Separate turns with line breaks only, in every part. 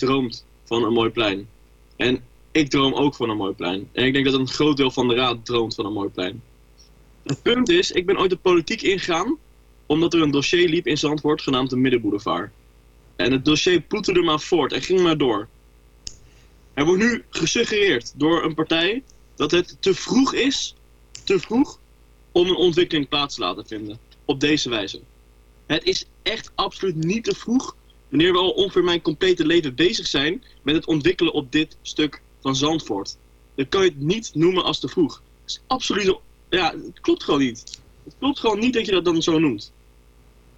droomt van een mooi plein. En ik droom ook van een mooi plein. En ik denk dat een groot deel van de raad droomt van een mooi plein. Het punt is, ik ben ooit de politiek ingegaan omdat er een dossier liep in Zandvoort genaamd de Middenboulevard. En het dossier ploeterde maar voort en ging maar door. Er wordt nu gesuggereerd door een partij dat het te vroeg is, te vroeg, om een ontwikkeling plaats te laten vinden. Op deze wijze. Het is echt absoluut niet te vroeg wanneer we al ongeveer mijn complete leven bezig zijn met het ontwikkelen op dit stuk van Zandvoort. Dan kan je het niet noemen als te vroeg. Het is absoluut, ja, het klopt gewoon niet. Het klopt gewoon niet dat je dat dan zo noemt.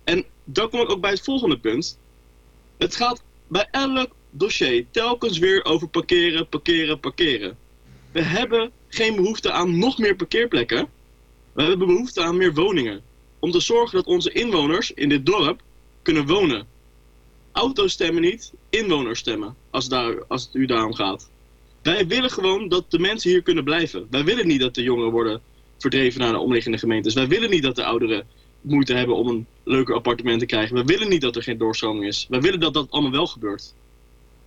En dan kom ik ook bij het volgende punt. Het gaat bij elk dossier telkens weer over parkeren, parkeren, parkeren. We hebben geen behoefte aan nog meer parkeerplekken. We hebben behoefte aan meer woningen. Om te zorgen dat onze inwoners in dit dorp kunnen wonen. Auto's stemmen niet, inwoners stemmen, als, daar, als het u daarom gaat. Wij willen gewoon dat de mensen hier kunnen blijven. Wij willen niet dat de jongeren worden verdreven naar de omliggende gemeentes. Wij willen niet dat de ouderen moeite hebben om een leuker appartement te krijgen. We willen niet dat er geen doorstroming is. Wij willen dat dat allemaal wel gebeurt.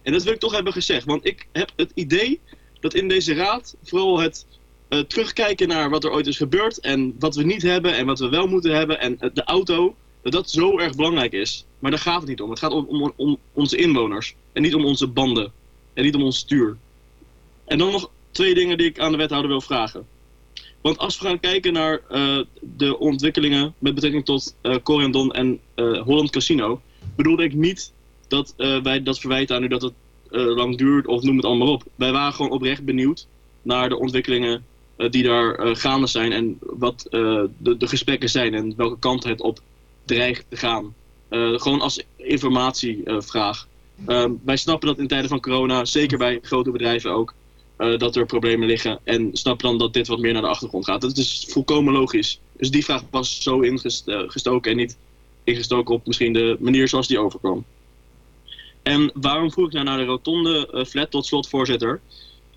En dat wil ik toch hebben gezegd. Want ik heb het idee dat in deze raad vooral het uh, terugkijken naar wat er ooit is gebeurd. En wat we niet hebben en wat we wel moeten hebben. En uh, de auto, dat dat zo erg belangrijk is. Maar daar gaat het niet om. Het gaat om, om, om onze inwoners. En niet om onze banden. En niet om ons stuur. En dan nog twee dingen die ik aan de wethouder wil vragen. Want als we gaan kijken naar uh, de ontwikkelingen met betrekking tot uh, Corendon en uh, Holland Casino, bedoelde ik niet dat wij dat verwijten aan u dat het lang duurt of noem het allemaal op. Wij waren gewoon oprecht benieuwd naar de ontwikkelingen die daar gaande zijn en wat de, de, gesprekken zijn en welke kant het op dreigt te gaan. Gewoon als informatievraag. wij snappen dat in tijden van corona, zeker bij grote bedrijven ook, uh, dat er problemen liggen. En snap dan dat dit wat meer naar de achtergrond gaat. Dat is volkomen logisch. Dus die vraag was zo ingestoken en niet ingestoken op misschien de manier zoals die overkwam. En waarom vroeg ik nou naar de rotonde flat tot slot, voorzitter?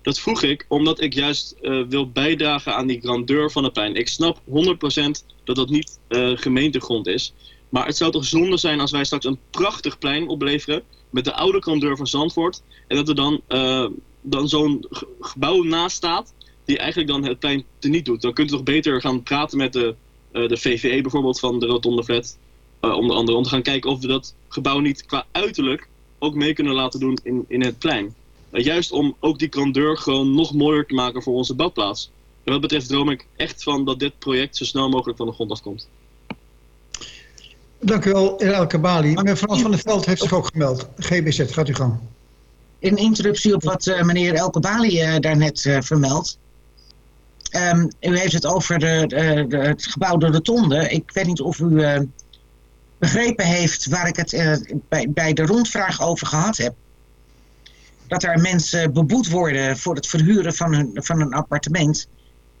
Dat vroeg ik omdat ik juist wil bijdragen aan die grandeur van het plein. Ik snap 100% dat dat niet gemeentegrond is. Maar het zou toch zonde zijn als wij straks een prachtig plein opleveren... met de oude grandeur van Zandvoort... en dat er dan dan zo'n gebouw naast staat, die eigenlijk dan het plein teniet doet. Dan kunt u toch beter gaan praten met de, uh, de VVE bijvoorbeeld van de Rotonde Flat, uh, onder andere, om te gaan kijken of we dat gebouw niet qua uiterlijk ook mee kunnen laten doen in, in het plein. Juist om ook die grandeur gewoon nog mooier te maken voor onze badplaats. En wat betreft droom ik echt van dat dit project zo snel mogelijk van de grond afkomt.
Dank u wel, Elke Bali. Mevrouw van der Veld heeft zich ook gemeld. GBZ, gaat u gang
een interruptie op wat uh, meneer Elke Bali uh, daarnet uh, vermeldt. Um, u heeft het over de, de, de, het gebouw de Rotonde. Ik weet niet of u begrepen heeft waar ik het bij, bij de rondvraag over gehad heb. Dat er mensen beboet worden voor het verhuren van hun, van een appartement.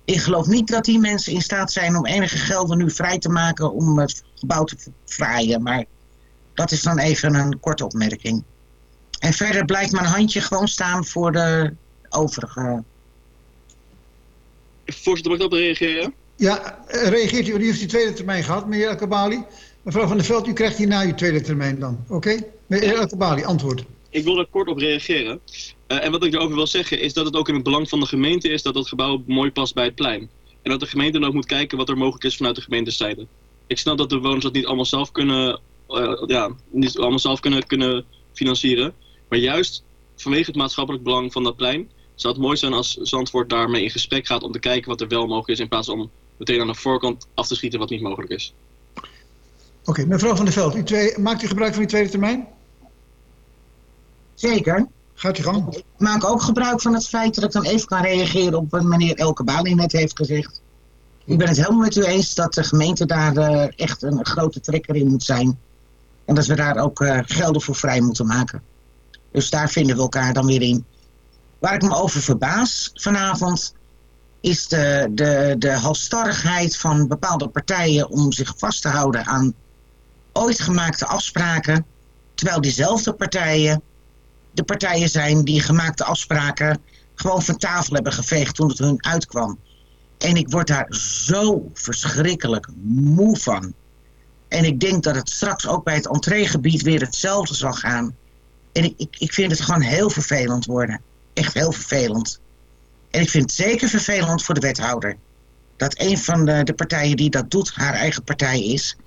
Ik geloof niet dat die mensen in staat zijn om enige gelden nu vrij te maken om het gebouw te fraaien. Maar dat is dan even een korte opmerking. En verder blijft mijn handje gewoon staan voor de overige.
Voorzitter, mag ik op reageren?
Ja, reageert u, u heeft die tweede termijn gehad, meneer Elkabali. Mevrouw Van der Veld, u krijgt hierna uw tweede termijn dan. Oké? Okay? Meneer Elkabali, antwoord.
Ik wil er kort op reageren. Uh, en wat ik erover wil zeggen is dat het ook in het belang van de gemeente is dat het gebouw mooi past bij het plein. En dat de gemeente dan ook moet kijken wat er mogelijk is vanuit de gemeentezijde. Ik snap dat de bewoners dat niet allemaal zelf kunnen, uh, ja, niet allemaal zelf kunnen, kunnen financieren. Maar juist vanwege het maatschappelijk belang van dat plein zou het mooi zijn als Zandvoort daarmee in gesprek gaat om te kijken wat er wel mogelijk is in plaats van meteen aan de voorkant af te schieten wat niet mogelijk is.
Oké, mevrouw Van der Veld, u twee, maakt u gebruik van uw tweede termijn?
Zeker.
Gaat u gang.
Ik maak ook gebruik van het feit dat ik dan even kan reageren op wat meneer Elke Bali net heeft gezegd. Ik ben het helemaal met u eens dat de gemeente daar uh, echt een grote trekker in moet zijn. En dat we daar ook uh, gelden voor vrij moeten maken. Dus daar vinden we elkaar dan weer in. Waar ik me over verbaas vanavond is de, de, de halstarrigheid van bepaalde partijen om zich vast te houden aan ooit gemaakte afspraken, terwijl diezelfde partijen de partijen zijn die gemaakte afspraken gewoon van tafel hebben geveegd toen het hun uitkwam. En ik word daar zo verschrikkelijk moe van. En ik denk dat het straks ook bij het entreegebied weer hetzelfde zal gaan En ik, ik, ik vind het gewoon heel vervelend worden. Echt heel vervelend. En ik vind het zeker vervelend voor de wethouder. Dat een van de, de partijen die dat doet haar eigen partij is.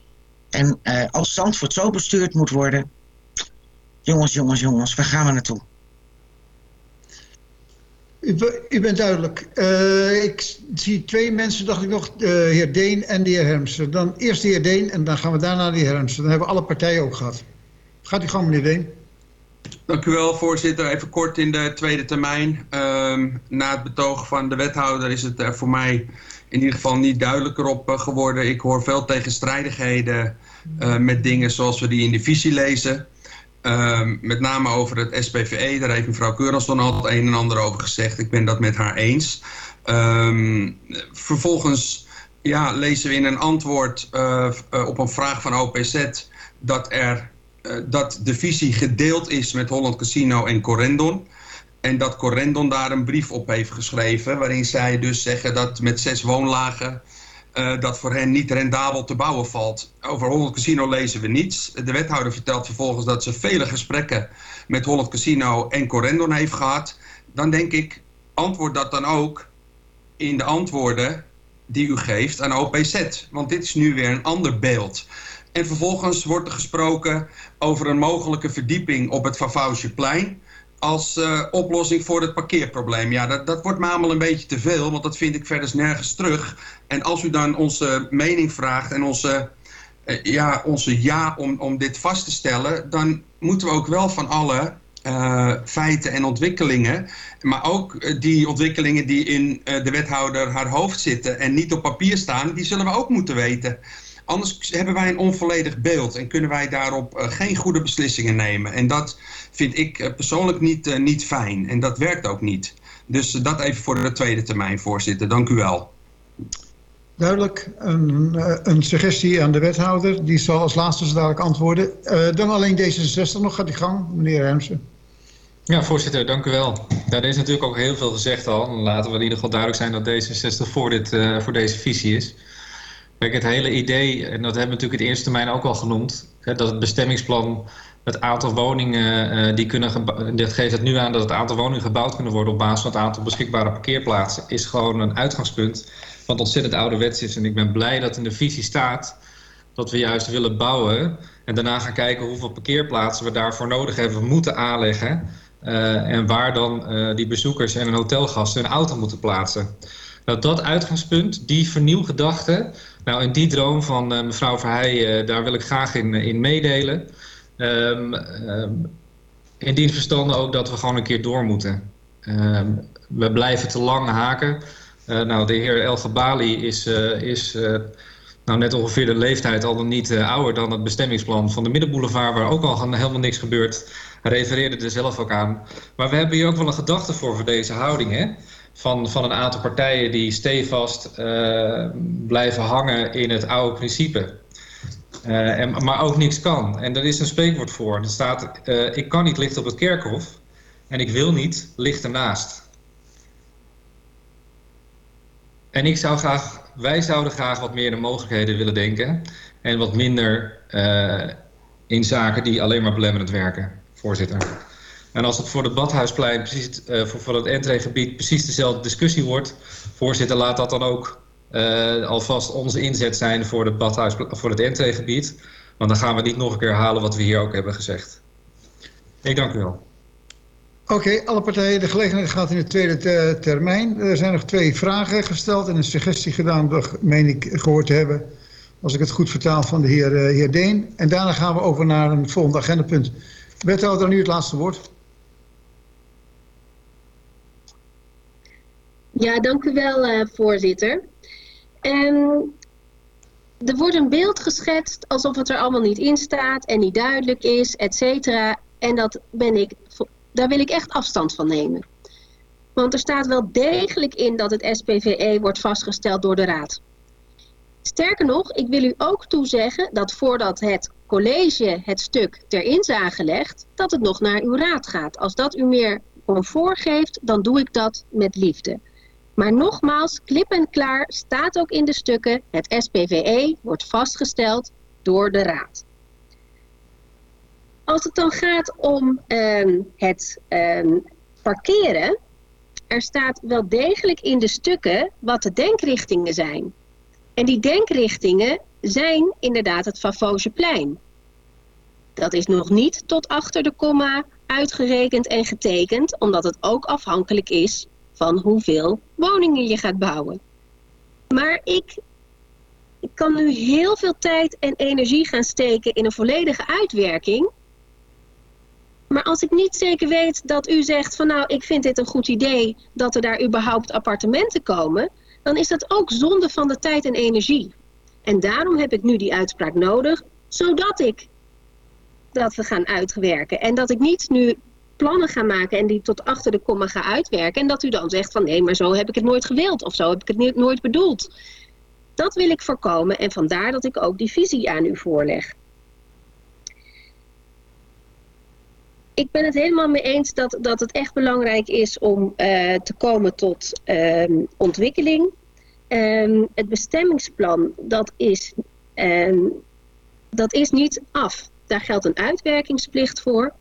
En uh, als Zandvoort zo bestuurd moet worden... Jongens, jongens, jongens, waar gaan we naartoe?
U, u bent duidelijk. Uh, ik zie twee mensen, dacht ik nog, de heer Deen en de heer Hermsen. Dan eerst de heer Deen en dan gaan we daarna de heer Hermsen. Dan hebben we alle partijen ook gehad. Gaat u gang, meneer Deen.
Dank u wel, voorzitter. Even kort in de tweede termijn. Uh, na het betoog van de wethouder is het er voor mij in ieder geval niet duidelijker op uh, geworden. Ik hoor veel tegenstrijdigheden uh, met dingen zoals we die in de visie lezen. Uh, met name over het SPVE, daar heeft mevrouw Keuransson al het een en ander over gezegd. Ik ben dat met haar eens. Um, vervolgens ja, lezen we in een antwoord uh, uh, op een vraag van OPZ dat, er, uh, dat de visie gedeeld is met Holland Casino en Corendon. En dat Corendon daar een brief op heeft geschreven waarin zij dus zeggen dat met zes woonlagen uh, dat voor hen niet rendabel te bouwen valt. Over Holland Casino lezen we niets. De wethouder vertelt vervolgens dat ze vele gesprekken met Holland Casino en Corendon heeft gehad. Dan denk ik, antwoord dat dan ook in de antwoorden die u geeft aan OPZ. Want dit is nu weer een ander beeld. En vervolgens wordt er gesproken over een mogelijke verdieping op het Vavausjeplein als uh, oplossing voor het parkeerprobleem. Ja, dat, dat wordt me allemaal een beetje te veel, want dat vind ik verder nergens terug. En als u dan onze mening vraagt en onze, uh, ja, onze ja om, om dit vast te stellen... dan moeten we ook wel van alle uh, feiten en ontwikkelingen... maar ook die ontwikkelingen die in de wethouder haar hoofd zitten... en niet op papier staan, die zullen we ook moeten weten... Anders hebben wij een onvolledig beeld en kunnen wij daarop uh, geen goede beslissingen nemen. En dat vind ik uh, persoonlijk niet, uh, niet fijn. En dat werkt ook niet. Dus dat even voor de tweede termijn, voorzitter. Dank u wel.
Duidelijk. Een, een suggestie aan de wethouder. Die zal als laatste zo dadelijk antwoorden. dan alleen D66 nog. Gaat die gang, meneer Hermsen.
Ja, voorzitter, dank u wel. Ja, er is natuurlijk ook heel veel gezegd al. Laten we in ieder geval duidelijk zijn dat D66 voor, dit, voor deze visie is. Kijk, het hele idee, en dat hebben we natuurlijk in eerste termijn ook al genoemd, hè, dat het bestemmingsplan het aantal woningen uh, die kunnen, dit geeft het nu aan dat het aantal woningen gebouwd kunnen worden op basis van het aantal beschikbare parkeerplaatsen, is gewoon een uitgangspunt wat ontzettend ouderwets is. En ik ben blij dat in de visie staat dat we juist willen bouwen en daarna gaan kijken hoeveel parkeerplaatsen we daarvoor nodig hebben, moeten aanleggen uh, en waar dan uh, die bezoekers en een hotelgast hun auto moeten plaatsen. Nou, dat uitgangspunt, die vernieuwgedachte, nou, en die droom van uh, mevrouw Verheij, uh, daar wil ik graag in, in meedelen. Um, um, in die verstande ook dat we gewoon een keer door moeten. Um, we blijven te lang haken. Nou, de heer El Gabali is, is nou, net ongeveer de leeftijd al dan niet ouder dan het bestemmingsplan van de Middenboulevard, waar ook al helemaal niks gebeurt. Hij refereerde er zelf ook aan. Maar we hebben hier ook wel een gedachte voor, voor deze houding, hè? Van, van een aantal partijen die stevast uh, blijven hangen in het oude principe. Uh, en, maar ook niks kan. En er is een spreekwoord voor. Er staat, uh, ik kan niet licht op het kerkhof en ik wil niet licht ernaast. En ik zou graag, wij zouden graag wat meer de mogelijkheden willen denken. En wat minder in zaken die alleen maar belemmerend werken, voorzitter. En als het voor het Badhuisplein, precies, uh, voor, voor het entreegebied, precies dezelfde discussie wordt, voorzitter, laat dat dan ook uh, alvast onze inzet zijn voor, het badhuis, voor het entreegebied. Want dan gaan we niet nog een keer halen wat we hier ook hebben gezegd. Ik dank u wel.
Oké, alle partijen, de gelegenheid gaat in de tweede te termijn. Er zijn nog twee vragen gesteld en een suggestie gedaan, dat meen ik gehoord te hebben, als ik het goed vertaal van de heer, heer Deen. En daarna gaan we over naar een volgende agendapunt. Wethouder, nu het laatste woord.
Ja, dank u wel, uh, voorzitter. Um, er wordt een beeld geschetst alsof het er allemaal niet in staat en niet duidelijk is, et cetera. En dat ben ik, daar wil ik echt afstand van nemen. Want er staat wel degelijk in dat het SPVE wordt vastgesteld door de Raad. Sterker nog, ik wil u ook toezeggen dat voordat het college het stuk ter inzage legt, dat het nog naar uw raad gaat. Als dat u meer comfort geeft, dan doe ik dat met liefde. Maar nogmaals, klip en klaar staat ook in de stukken, het SPVE wordt vastgesteld door de Raad. Als het dan gaat om ehm, het ehm, parkeren, er staat wel degelijk in de stukken wat de denkrichtingen zijn. En die denkrichtingen zijn inderdaad het Favosjeplein. Dat is nog niet tot achter de komma uitgerekend en getekend, omdat het ook afhankelijk is hoeveel woningen je gaat bouwen. Maar ik, ik kan nu heel veel tijd en energie gaan steken in een volledige uitwerking. Maar als ik niet zeker weet dat u zegt van nou, ik vind dit een goed idee dat er daar überhaupt appartementen komen, dan is dat ook zonde van de tijd en energie. En daarom heb ik nu die uitspraak nodig, zodat ik dat we gaan uitwerken. En dat ik niet nu plannen ga maken en die tot achter de komma ga uitwerken. En dat u dan zegt van nee, maar zo heb ik het nooit gewild of zo heb ik het nooit bedoeld. Dat wil ik voorkomen en vandaar dat ik ook die visie aan u voorleg. Ik ben het helemaal mee eens dat, dat het echt belangrijk is om uh, te komen tot uh, ontwikkeling. Um, het bestemmingsplan, dat is, um, dat is niet af. Daar geldt een uitwerkingsplicht voor.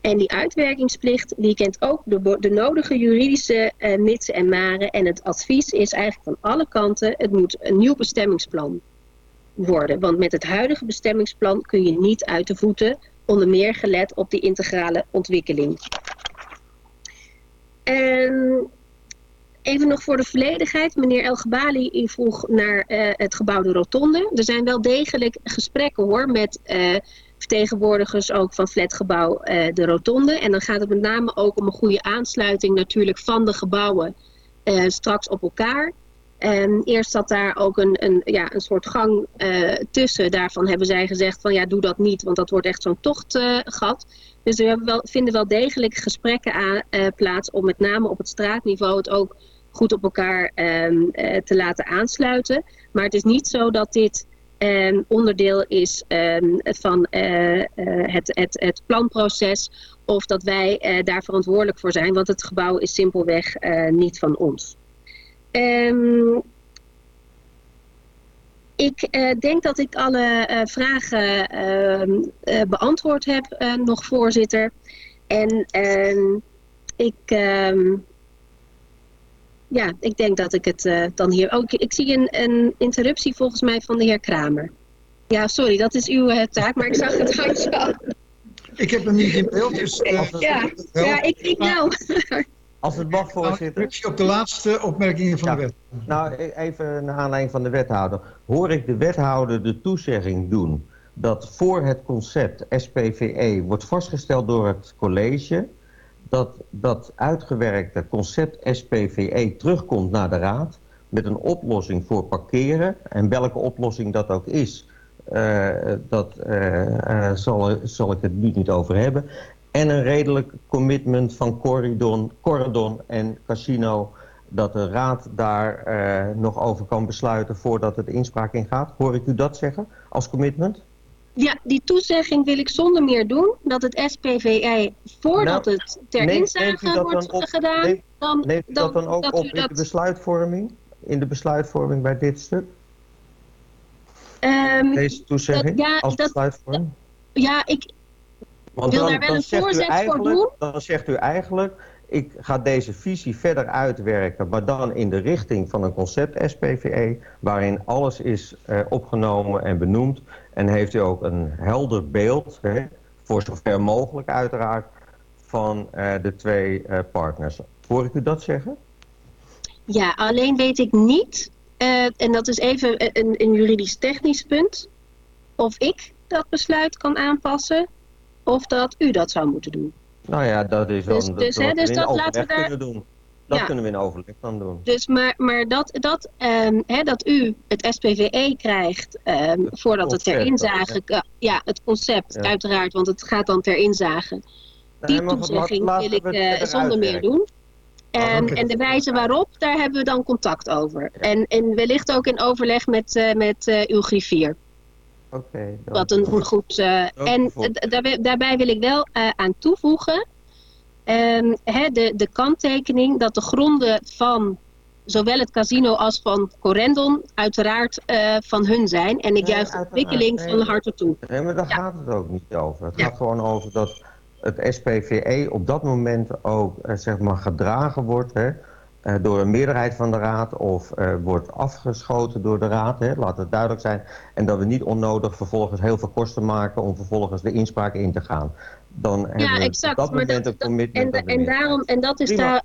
En die uitwerkingsplicht die kent ook de, de nodige juridische uh, mitsen en maren. En het advies is eigenlijk van alle kanten, het moet een nieuw bestemmingsplan worden. Want met het huidige bestemmingsplan kun je niet uit de voeten, onder meer gelet op die integrale ontwikkeling. En even nog voor de volledigheid. Meneer El Gebali vroeg naar uh, het gebouw de Rotonde. Er zijn wel degelijk gesprekken hoor met... Uh, vertegenwoordigers ook van flatgebouw uh, de Rotonde. En dan gaat het met name ook om een goede aansluiting natuurlijk van de gebouwen uh, straks op elkaar. En eerst zat daar ook een, een, ja, een soort gang uh, tussen. Daarvan hebben zij gezegd van ja, doe dat niet, want dat wordt echt zo'n tochtgat. dus hebben wel, vinden wel degelijk gesprekken aan, plaats om met name op het straatniveau het ook goed op elkaar um, te laten aansluiten. Maar het is niet zo dat dit um, onderdeel is um, van uh, uh, het, het, het planproces of dat wij uh, daar verantwoordelijk voor zijn, want het gebouw is simpelweg niet van ons. Um, ik denk dat ik alle vragen beantwoord heb, nog voorzitter. En ik ja, ik denk dat ik het uh, dan hier ook... Ik zie een, een interruptie volgens mij van de heer Kramer. Ja, sorry, dat is uw uh, taak, maar ik zag het handje
Ik heb hem niet in beeld, dus...
Uh, ja, ja, ik, ik nou.
Als het mag, voorzitter.
op de laatste opmerkingen van
ja.
de wet.
Nou, even naar aanleiding van de wethouder. Hoor ik de wethouder de toezegging doen dat voor het concept SPVE wordt vastgesteld door het college dat dat uitgewerkte concept SPVE terugkomt naar de Raad met een oplossing voor parkeren. En welke oplossing dat ook is, uh, dat uh, uh, zal, zal ik het nu niet over hebben. En een redelijk commitment van Corridon, Corridon en Casino dat de Raad daar nog over kan besluiten voordat het inspraak ingaat. Hoor ik u dat zeggen als commitment?
Ja, die toezegging wil ik zonder meer doen. Dat het SPVI, voordat nou, het ter neemt, inzage neemt wordt op, gedaan...
Neemt,
dan,
neemt u dat dan ook dat op in dat... de besluitvorming? In de besluitvorming bij dit stuk?
Um,
Deze toezegging
dat, ja,
als
dat,
besluitvorming?
Ja, ik
Want
wil
dan,
daar wel een voorzet voor doen.
Dan zegt u eigenlijk, ik ga deze visie verder uitwerken, maar dan in de richting van een concept SPVE, waarin alles is uh, opgenomen en benoemd. En heeft u ook een helder beeld, hè, voor zover mogelijk uiteraard, van uh, de twee uh, partners. Hoor ik u dat zeggen?
Ja, alleen weet ik niet, en dat is even een, een juridisch-technisch punt, of ik dat besluit kan aanpassen, of dat u dat zou moeten doen.
Nou ja, dat is
Dus,
dan
dus,
dat
hè,
we
dus dat laten we daar...
kunnen doen. Dat
Ja.
kunnen we in overleg dan doen.
Dus maar, maar dat, dat, ehm, hè, dat u het SPVE krijgt ehm, voordat het ter inzage... Ja. ja, het concept
Ja.
uiteraard, want het gaat dan ter inzage. Die
Nee,
toezegging wil ik eh, zonder meer doen. En,
oké.
en de wijze waarop, daar hebben we dan contact over. En, en wellicht ook in overleg met, eh, met eh, uw griffier.
Oké. dan-
Wat een goed. goed eh, en daarbij, daarbij wil ik wel eh, aan toevoegen. ehm, hè, de, de kanttekening dat de gronden van zowel het casino als van Corendon uiteraard eh, van hun zijn. En ik
Nee,
juich de ontwikkeling van
Nee.
harte toe.
Nee, maar daar
Ja.
gaat het ook niet over. Het
Ja.
gaat gewoon over dat het SPVE op dat moment ook zeg maar gedragen wordt hè, door een meerderheid van de raad of eh, wordt afgeschoten door de raad. Hè, laat het duidelijk zijn. En dat we niet onnodig vervolgens heel veel kosten maken om vervolgens de inspraak in te gaan. Dan hebben
Ja,
we
exact.
op dat
maar
moment
dat,
een
dat-
commitment.
en, en, daarom, en dat is
Prima.
daar.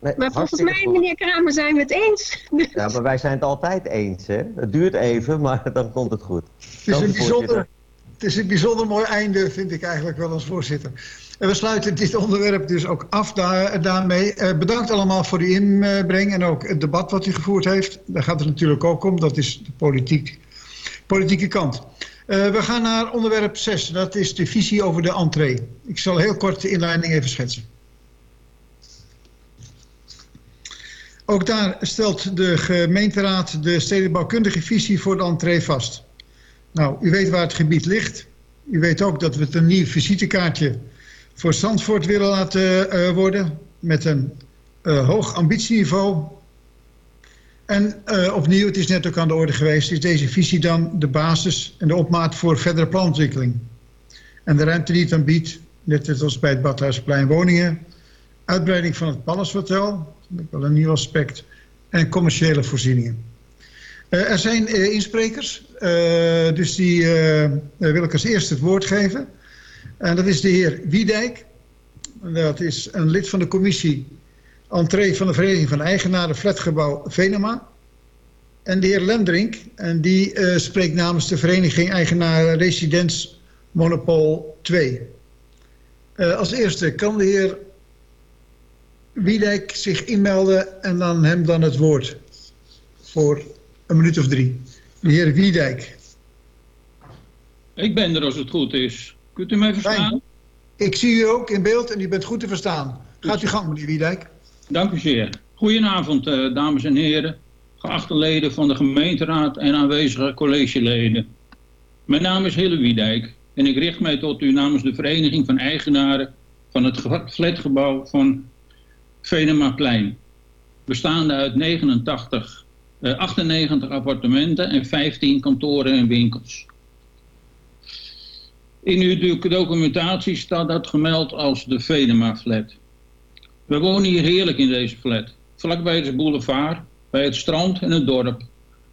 Nee,
Maar volgens mij,
goed.
meneer Kramer, zijn we het eens.
Ja, maar wij zijn het altijd eens. Hè? Het duurt even, maar dan komt het goed.
Het is, een bijzonder, het is een bijzonder mooi einde, vind ik eigenlijk wel als voorzitter. En we sluiten dit onderwerp dus ook af daar, daarmee. Eh, bedankt allemaal voor uw inbreng en ook het debat wat u gevoerd heeft. Daar gaat het natuurlijk ook om, dat is de politiek, politieke kant. Eh, we gaan naar onderwerp 6, dat is de visie over de entree. Ik zal heel kort de inleiding even schetsen. Ook daar stelt de gemeenteraad de stedenbouwkundige visie voor de entree vast. Nou, u weet waar het gebied ligt. U weet ook dat we het een nieuw visitekaartje voor Zandvoort willen laten eh, worden. Met een eh, hoog ambitieniveau. En eh, opnieuw, het is net ook aan de orde geweest, is deze visie dan de basis en de opmaat voor verdere planontwikkeling. En de ruimte die het dan biedt, net als bij het Badhuisplein woningen, uitbreiding van het Palace Hotel, dat is wel een nieuw aspect, en commerciële voorzieningen. Er zijn insprekers, eh, dus die eh, wil ik als eerste het woord geven. En dat is de heer Wiedijk. Dat is een lid van de commissie entree van de Vereniging van Eigenaren Flatgebouw Venema. En de heer Lendrink, en die eh, spreekt namens de Vereniging Eigenaren Residents Monopol 2. Eh, als eerste kan de heer Wiedijk zich inmelden en dan hem dan het woord voor een minuut of drie. De heer Wiedijk.
Ik ben er als het goed is. Kunt u mij verstaan?
Fijn. Ik zie u ook in beeld en u bent goed te verstaan. Gaat u gang, meneer Wiedijk.
Dank u zeer. Goedenavond, eh, dames en heren, geachte leden van de gemeenteraad en aanwezige collegeleden. Mijn naam is Hille Wiedijk en ik richt mij tot u namens de Vereniging van Eigenaren van het ge- flatgebouw van Venemaplein. Bestaande uit 89, eh, 98 appartementen en 15 kantoren en winkels. In uw doc- documentatie staat dat gemeld als de Venema-flat. We wonen hier heerlijk in deze flat. Vlakbij de boulevard, bij het strand en het dorp.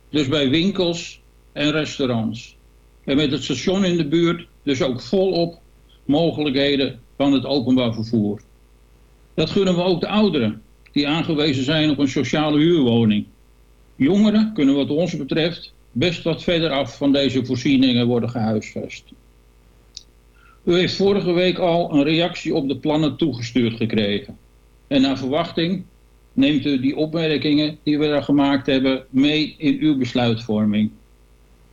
Dus bij winkels en restaurants. En met het station in de buurt dus ook volop mogelijkheden van het openbaar vervoer. Dat gunnen we ook de ouderen die aangewezen zijn op een sociale huurwoning. Jongeren kunnen wat ons betreft best wat verder af van deze voorzieningen worden gehuisvest. U heeft vorige week al een reactie op de plannen toegestuurd gekregen. En naar verwachting neemt u die opmerkingen die we daar gemaakt hebben mee in uw besluitvorming.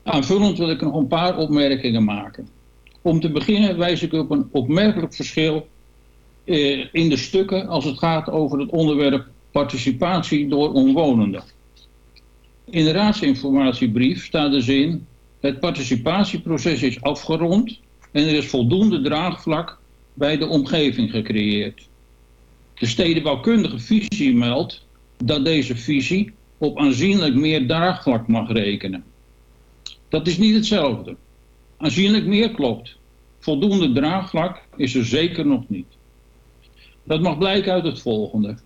Aanvullend wil ik nog een paar opmerkingen maken. Om te beginnen wijs ik op een opmerkelijk verschil eh, in de stukken als het gaat over het onderwerp participatie door omwonenden. In de raadsinformatiebrief staat de zin: het participatieproces is afgerond en er is voldoende draagvlak bij de omgeving gecreëerd. De stedenbouwkundige visie meldt dat deze visie op aanzienlijk meer draagvlak mag rekenen. Dat is niet hetzelfde. Aanzienlijk meer klopt. Voldoende draagvlak is er zeker nog niet. Dat mag blijken uit het volgende.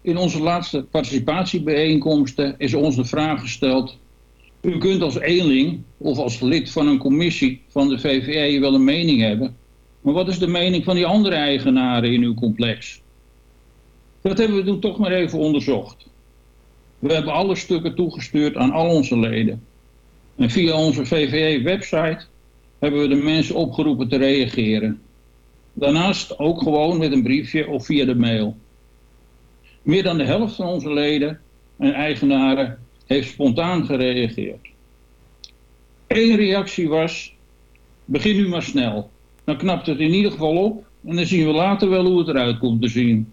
In onze laatste participatiebijeenkomsten is ons de vraag gesteld... U kunt als eenling of als lid van een commissie van de VVE wel een mening hebben... maar wat is de mening van die andere eigenaren in uw complex? Dat hebben we toen toch maar even onderzocht. We hebben alle stukken toegestuurd aan al onze leden. En via onze VVE-website hebben we de mensen opgeroepen te reageren. Daarnaast ook gewoon met een briefje of via de mail. Meer dan de helft van onze leden en eigenaren heeft spontaan gereageerd. Eén reactie was, begin nu maar snel. Dan knapt het in ieder geval op en dan zien we later wel hoe het eruit komt te zien.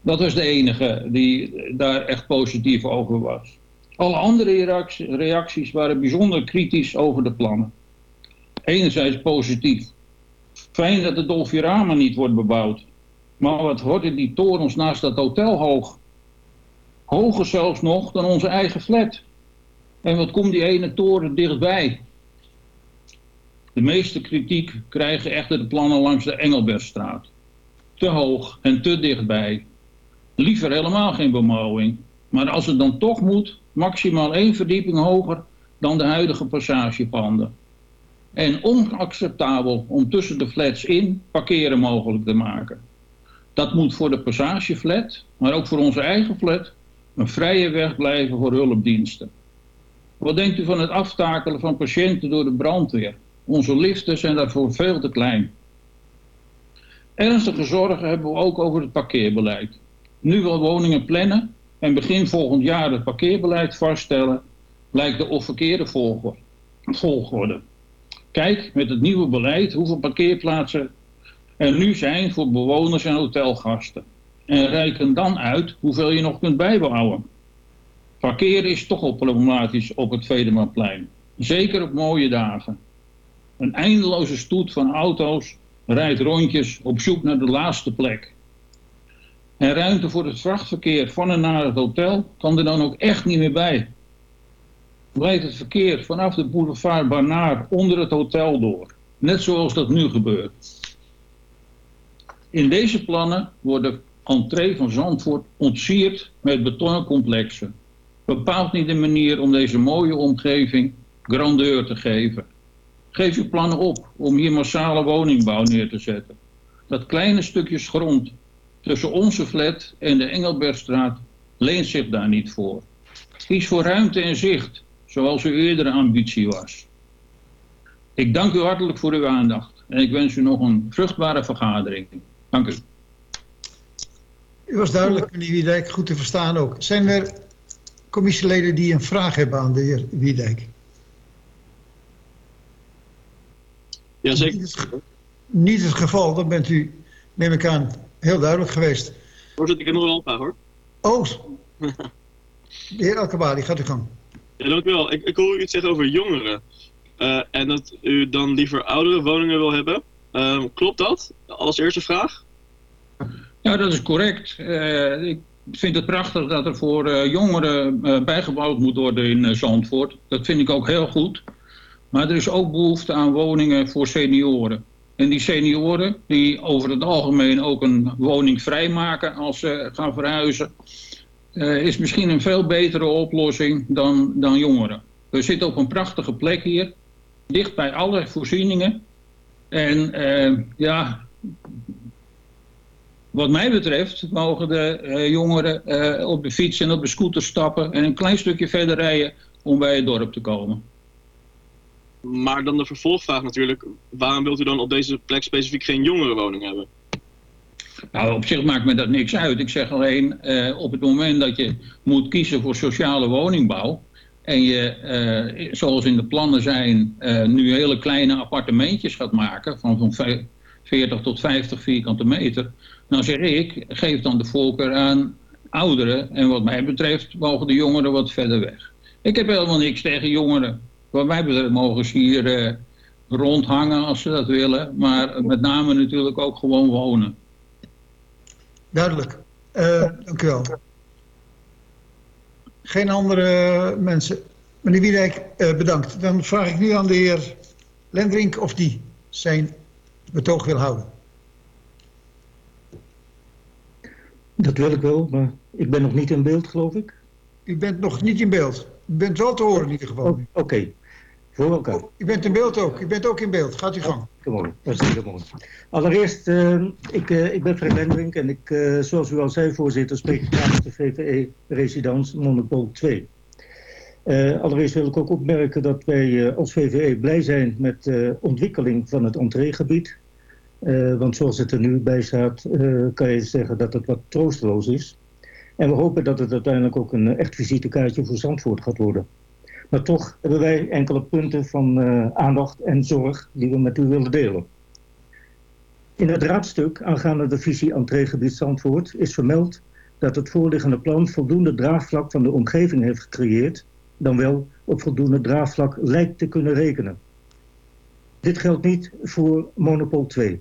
Dat was de enige die daar echt positief over was. Alle andere reactie- reacties waren bijzonder kritisch over de plannen. Enerzijds positief. Fijn dat de Dolfirama niet wordt bebouwd. Maar wat worden die torens naast dat hotel hoog? Hoger zelfs nog dan onze eigen flat. En wat komt die ene toren dichtbij? De meeste kritiek krijgen echter de plannen langs de Engelbertstraat. Te hoog en te dichtbij. Liever helemaal geen bemouwing. Maar als het dan toch moet, maximaal één verdieping hoger dan de huidige passagepanden. En onacceptabel om tussen de flats in parkeren mogelijk te maken. Dat moet voor de passageflat, maar ook voor onze eigen flat, een vrije weg blijven voor hulpdiensten. Wat denkt u van het aftakelen van patiënten door de brandweer? Onze liften zijn daarvoor veel te klein. Ernstige zorgen hebben we ook over het parkeerbeleid. Nu we woningen plannen en begin volgend jaar het parkeerbeleid vaststellen, lijkt de of verkeerde volgorde. Kijk met het nieuwe beleid hoeveel parkeerplaatsen er nu zijn voor bewoners en hotelgasten. En reken dan uit hoeveel je nog kunt bijbouwen. Parkeren is toch al problematisch op het Venemaplein. Zeker op mooie dagen. Een eindeloze stoet van auto's rijdt rondjes op zoek naar de laatste plek. En ruimte voor het vrachtverkeer van en naar het hotel kan er dan ook echt niet meer bij. Rijdt het verkeer vanaf de boulevard Barnaar onder het hotel door. Net zoals dat nu gebeurt. In deze plannen wordt de entree van Zandvoort ontsierd met betonnen complexen. Bepaalt niet de manier om deze mooie omgeving grandeur te geven. Geef uw plannen op om hier massale woningbouw neer te zetten. Dat kleine stukje grond tussen onze flat en de Engelbertstraat leent zich daar niet voor. Kies voor ruimte en zicht, zoals uw eerdere ambitie was. Ik dank u hartelijk voor uw aandacht en ik wens u nog een vruchtbare vergadering. Dank u.
U was duidelijk, meneer Wiedijk, goed te verstaan ook. Zijn er commissieleden die een vraag hebben aan de heer Wiedijk?
Jazeker.
Niet het, niet het geval, dan bent u, neem ik aan, heel duidelijk geweest.
Voorzitter, ik heb nog wel een vraag hoor.
Oh, de heer Alkabali, gaat u gang.
Ja, dank u wel. Ik, ik hoor u iets zeggen over jongeren. Uh, en dat u dan liever oudere woningen wil hebben. Uh, klopt dat? Als eerste vraag.
Ja, dat is correct. Uh, ik vind het prachtig dat er voor uh, jongeren bijgebouwd moet worden in Zandvoort. Dat vind ik ook heel goed. Maar er is ook behoefte aan woningen voor senioren. En die senioren die over het algemeen ook een woning vrijmaken als ze gaan verhuizen... Is misschien een veel betere oplossing dan, dan jongeren. We zitten op een prachtige plek hier, dicht bij alle voorzieningen. En ja, wat mij betreft mogen de uh, jongeren op de fiets en op de scooter stappen... en een klein stukje verder rijden om bij het dorp te komen.
Maar dan de vervolgvraag natuurlijk, waarom wilt u dan op deze plek specifiek geen jongerenwoning hebben?
Nou, op zich maakt me dat niks uit. Ik zeg alleen, uh, op het moment dat je moet kiezen voor sociale woningbouw... en je, zoals in de plannen zijn, nu hele kleine appartementjes gaat maken... van, van 40 tot 50 vierkante meter... dan zeg ik, geef dan de voorkeur aan ouderen... en wat mij betreft mogen de jongeren wat verder weg. Ik heb helemaal niks tegen jongeren. Wat mij betreft mogen ze hier rondhangen als ze dat willen... maar met name natuurlijk ook gewoon wonen.
Duidelijk. Uh, dank u wel. Geen andere mensen. Meneer Wiedijk, uh, bedankt. Dan vraag ik nu aan de heer Lendrink of die zijn betoog wil houden.
Dat wil ik wel, maar ik ben nog niet in beeld, geloof ik.
U bent nog niet in beeld. U bent wel te horen in ieder geval.
Oh, Oké, okay. voor elkaar.
Oh, u bent in beeld ook. U bent ook in beeld. Gaat u gang.
Mooi, dat is mooi. Allereerst, uh, ik, uh, ik ben Fred Lendrink en ik, uh, zoals u al zei, voorzitter, spreek ik namens de VVE Residence Monopol 2. allereerst wil ik ook opmerken dat wij als VVE blij zijn met de ontwikkeling van het entreegebied. Want zoals het er nu bij staat, kan je zeggen dat het wat troosteloos is. En we hopen dat het uiteindelijk ook een echt visitekaartje voor Zandvoort gaat worden. Maar toch hebben wij enkele punten van aandacht en zorg die we met u willen delen. In het raadstuk aangaande de visie entreegebied Zandvoort is vermeld dat het voorliggende plan voldoende draagvlak van de omgeving heeft gecreëerd, dan wel op voldoende draagvlak lijkt te kunnen rekenen. Dit geldt niet voor Monopol 2.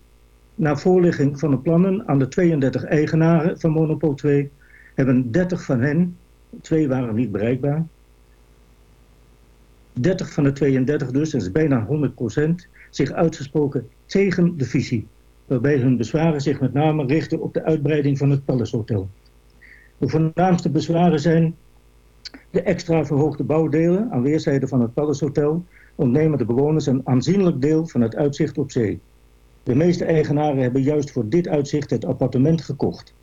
Na voorligging van de plannen aan de 32 eigenaren van Monopol 2 hebben 30 van hen, twee waren niet bereikbaar, 30 van de 32 dus, dat is bijna 100%, zich uitgesproken tegen de visie, waarbij hun bezwaren zich met name richten op de uitbreiding van het Palace Hotel. De voornaamste bezwaren zijn de extra verhoogde bouwdelen aan weerszijden van het Palace Hotel ontnemen de bewoners een aanzienlijk deel van het uitzicht op zee. De meeste eigenaren hebben juist voor dit uitzicht het appartement gekocht.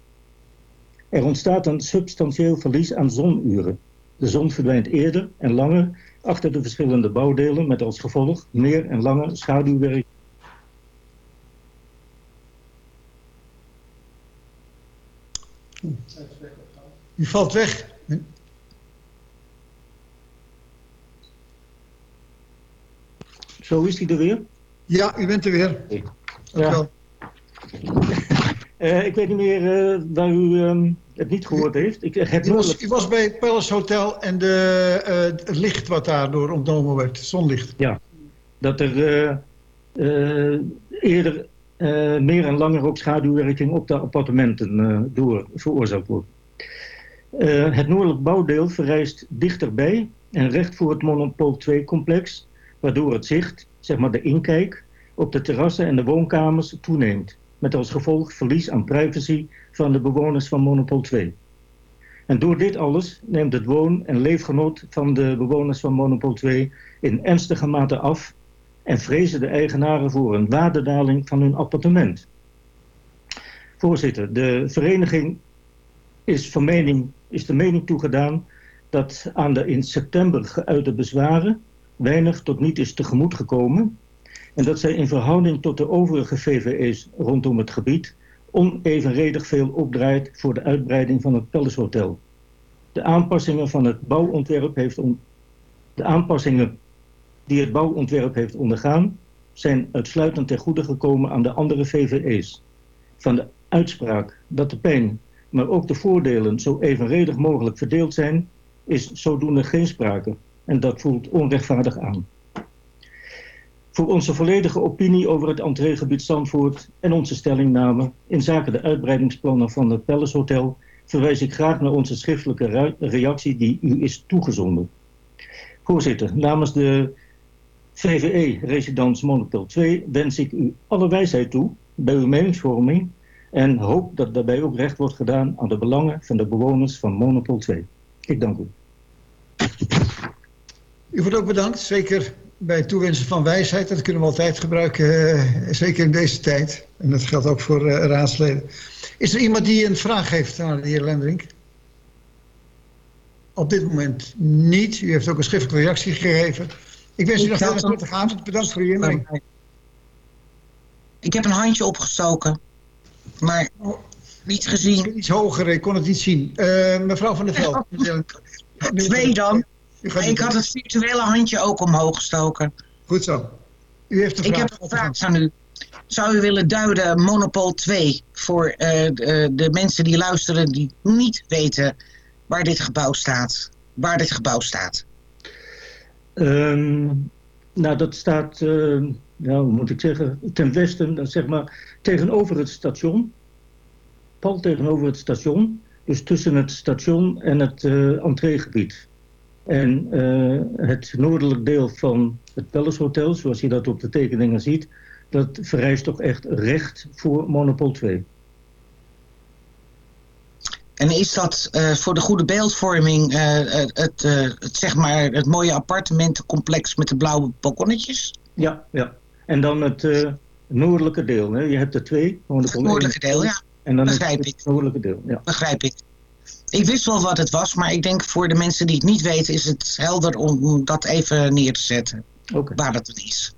Er ontstaat een substantieel verlies aan zonuren. De zon verdwijnt eerder en langer achter de verschillende bouwdelen met als gevolg meer en langer schaduwwerk.
U valt weg.
Zo is hij er weer.
Ja, u bent er weer.
Ja. Uh, ik weet niet meer uh, waar u um, het niet gehoord heeft. Ik, het
u, was, u was bij het Palace Hotel en de, uh, het licht wat daardoor ontnomen werd, zonlicht.
Ja, dat er eerder meer en langer ook schaduwwerking op de appartementen door veroorzaakt wordt. het noordelijk bouwdeel verrijst dichterbij en recht voor het Monopol 2-complex, waardoor het zicht, zeg maar de inkijk, op de terrassen en de woonkamers toeneemt met als gevolg verlies aan privacy van de bewoners van Monopol 2. En door dit alles neemt het woon- en leefgenot van de bewoners van Monopol 2 in ernstige mate af en vrezen de eigenaren voor een waardedaling van hun appartement. Voorzitter, de vereniging is, van mening, is de mening toegedaan dat aan de in september geuite bezwaren weinig tot niet is tegemoet gekomen en dat zij in verhouding tot de overige VVE's rondom het gebied onevenredig veel opdraait voor de uitbreiding van het Palace Hotel. De aanpassingen, van het bouwontwerp heeft de aanpassingen die het bouwontwerp heeft ondergaan zijn uitsluitend ten goede gekomen aan de andere VVE's. Van de uitspraak dat de pijn, maar ook de voordelen zo evenredig mogelijk verdeeld zijn, is zodoende geen sprake en dat voelt onrechtvaardig aan. Voor onze volledige opinie over het entreegebied Zandvoort en onze stellingname in zaken de uitbreidingsplannen van het Palace Hotel verwijs ik graag naar onze schriftelijke reactie die u is toegezonden. Voorzitter, namens de VVE Residence Monopol 2 wens ik u alle wijsheid toe bij uw meningsvorming en hoop dat daarbij ook recht wordt gedaan aan de belangen van de bewoners van Monopol 2. Ik dank u.
U wordt ook bedankt, zeker bij het toewensen van wijsheid. Dat kunnen we altijd gebruiken, uh, zeker in deze tijd. En dat geldt ook voor uh, raadsleden. Is er iemand die een vraag heeft aan de heer Lendrink? Op dit moment niet. U heeft ook een schriftelijke reactie gegeven. Ik wens u nog een prettige avond. Bedankt voor uw inbreng.
Ik heb een handje opgestoken, maar niet gezien.
Iets hoger, ik kon het niet zien. Uh, mevrouw van der Veld.
Twee dan. Ik had het virtuele handje ook omhoog gestoken.
Goed zo. U heeft een vraag.
Ik heb een vraag aan u. Zou u willen duiden Monopol 2 voor uh, de, de, mensen die luisteren die niet weten waar dit gebouw staat? Waar dit gebouw staat?
Um, nou, dat staat, uh, nou, hoe moet ik zeggen, ten westen, zeg maar, tegenover het station. Pal tegenover het station. Dus tussen het station en het uh, entreegebied. En uh, het noordelijk deel van het Palace Hotel, zoals je dat op de tekeningen ziet, dat vereist toch echt recht voor Monopol 2.
En is dat uh, voor de goede beeldvorming uh, het, het, zeg maar het mooie appartementencomplex met de blauwe balkonnetjes?
Ja, ja. En dan het noordelijke deel. Hè? Je hebt er twee.
Het noordelijke deel, ja.
En dan
Begrijp
het, het noordelijke deel. Ja.
Begrijp ik. Ik wist wel wat het was, maar ik denk voor de mensen die het niet weten... is het helder om dat even neer te zetten,
okay.
waar dat is.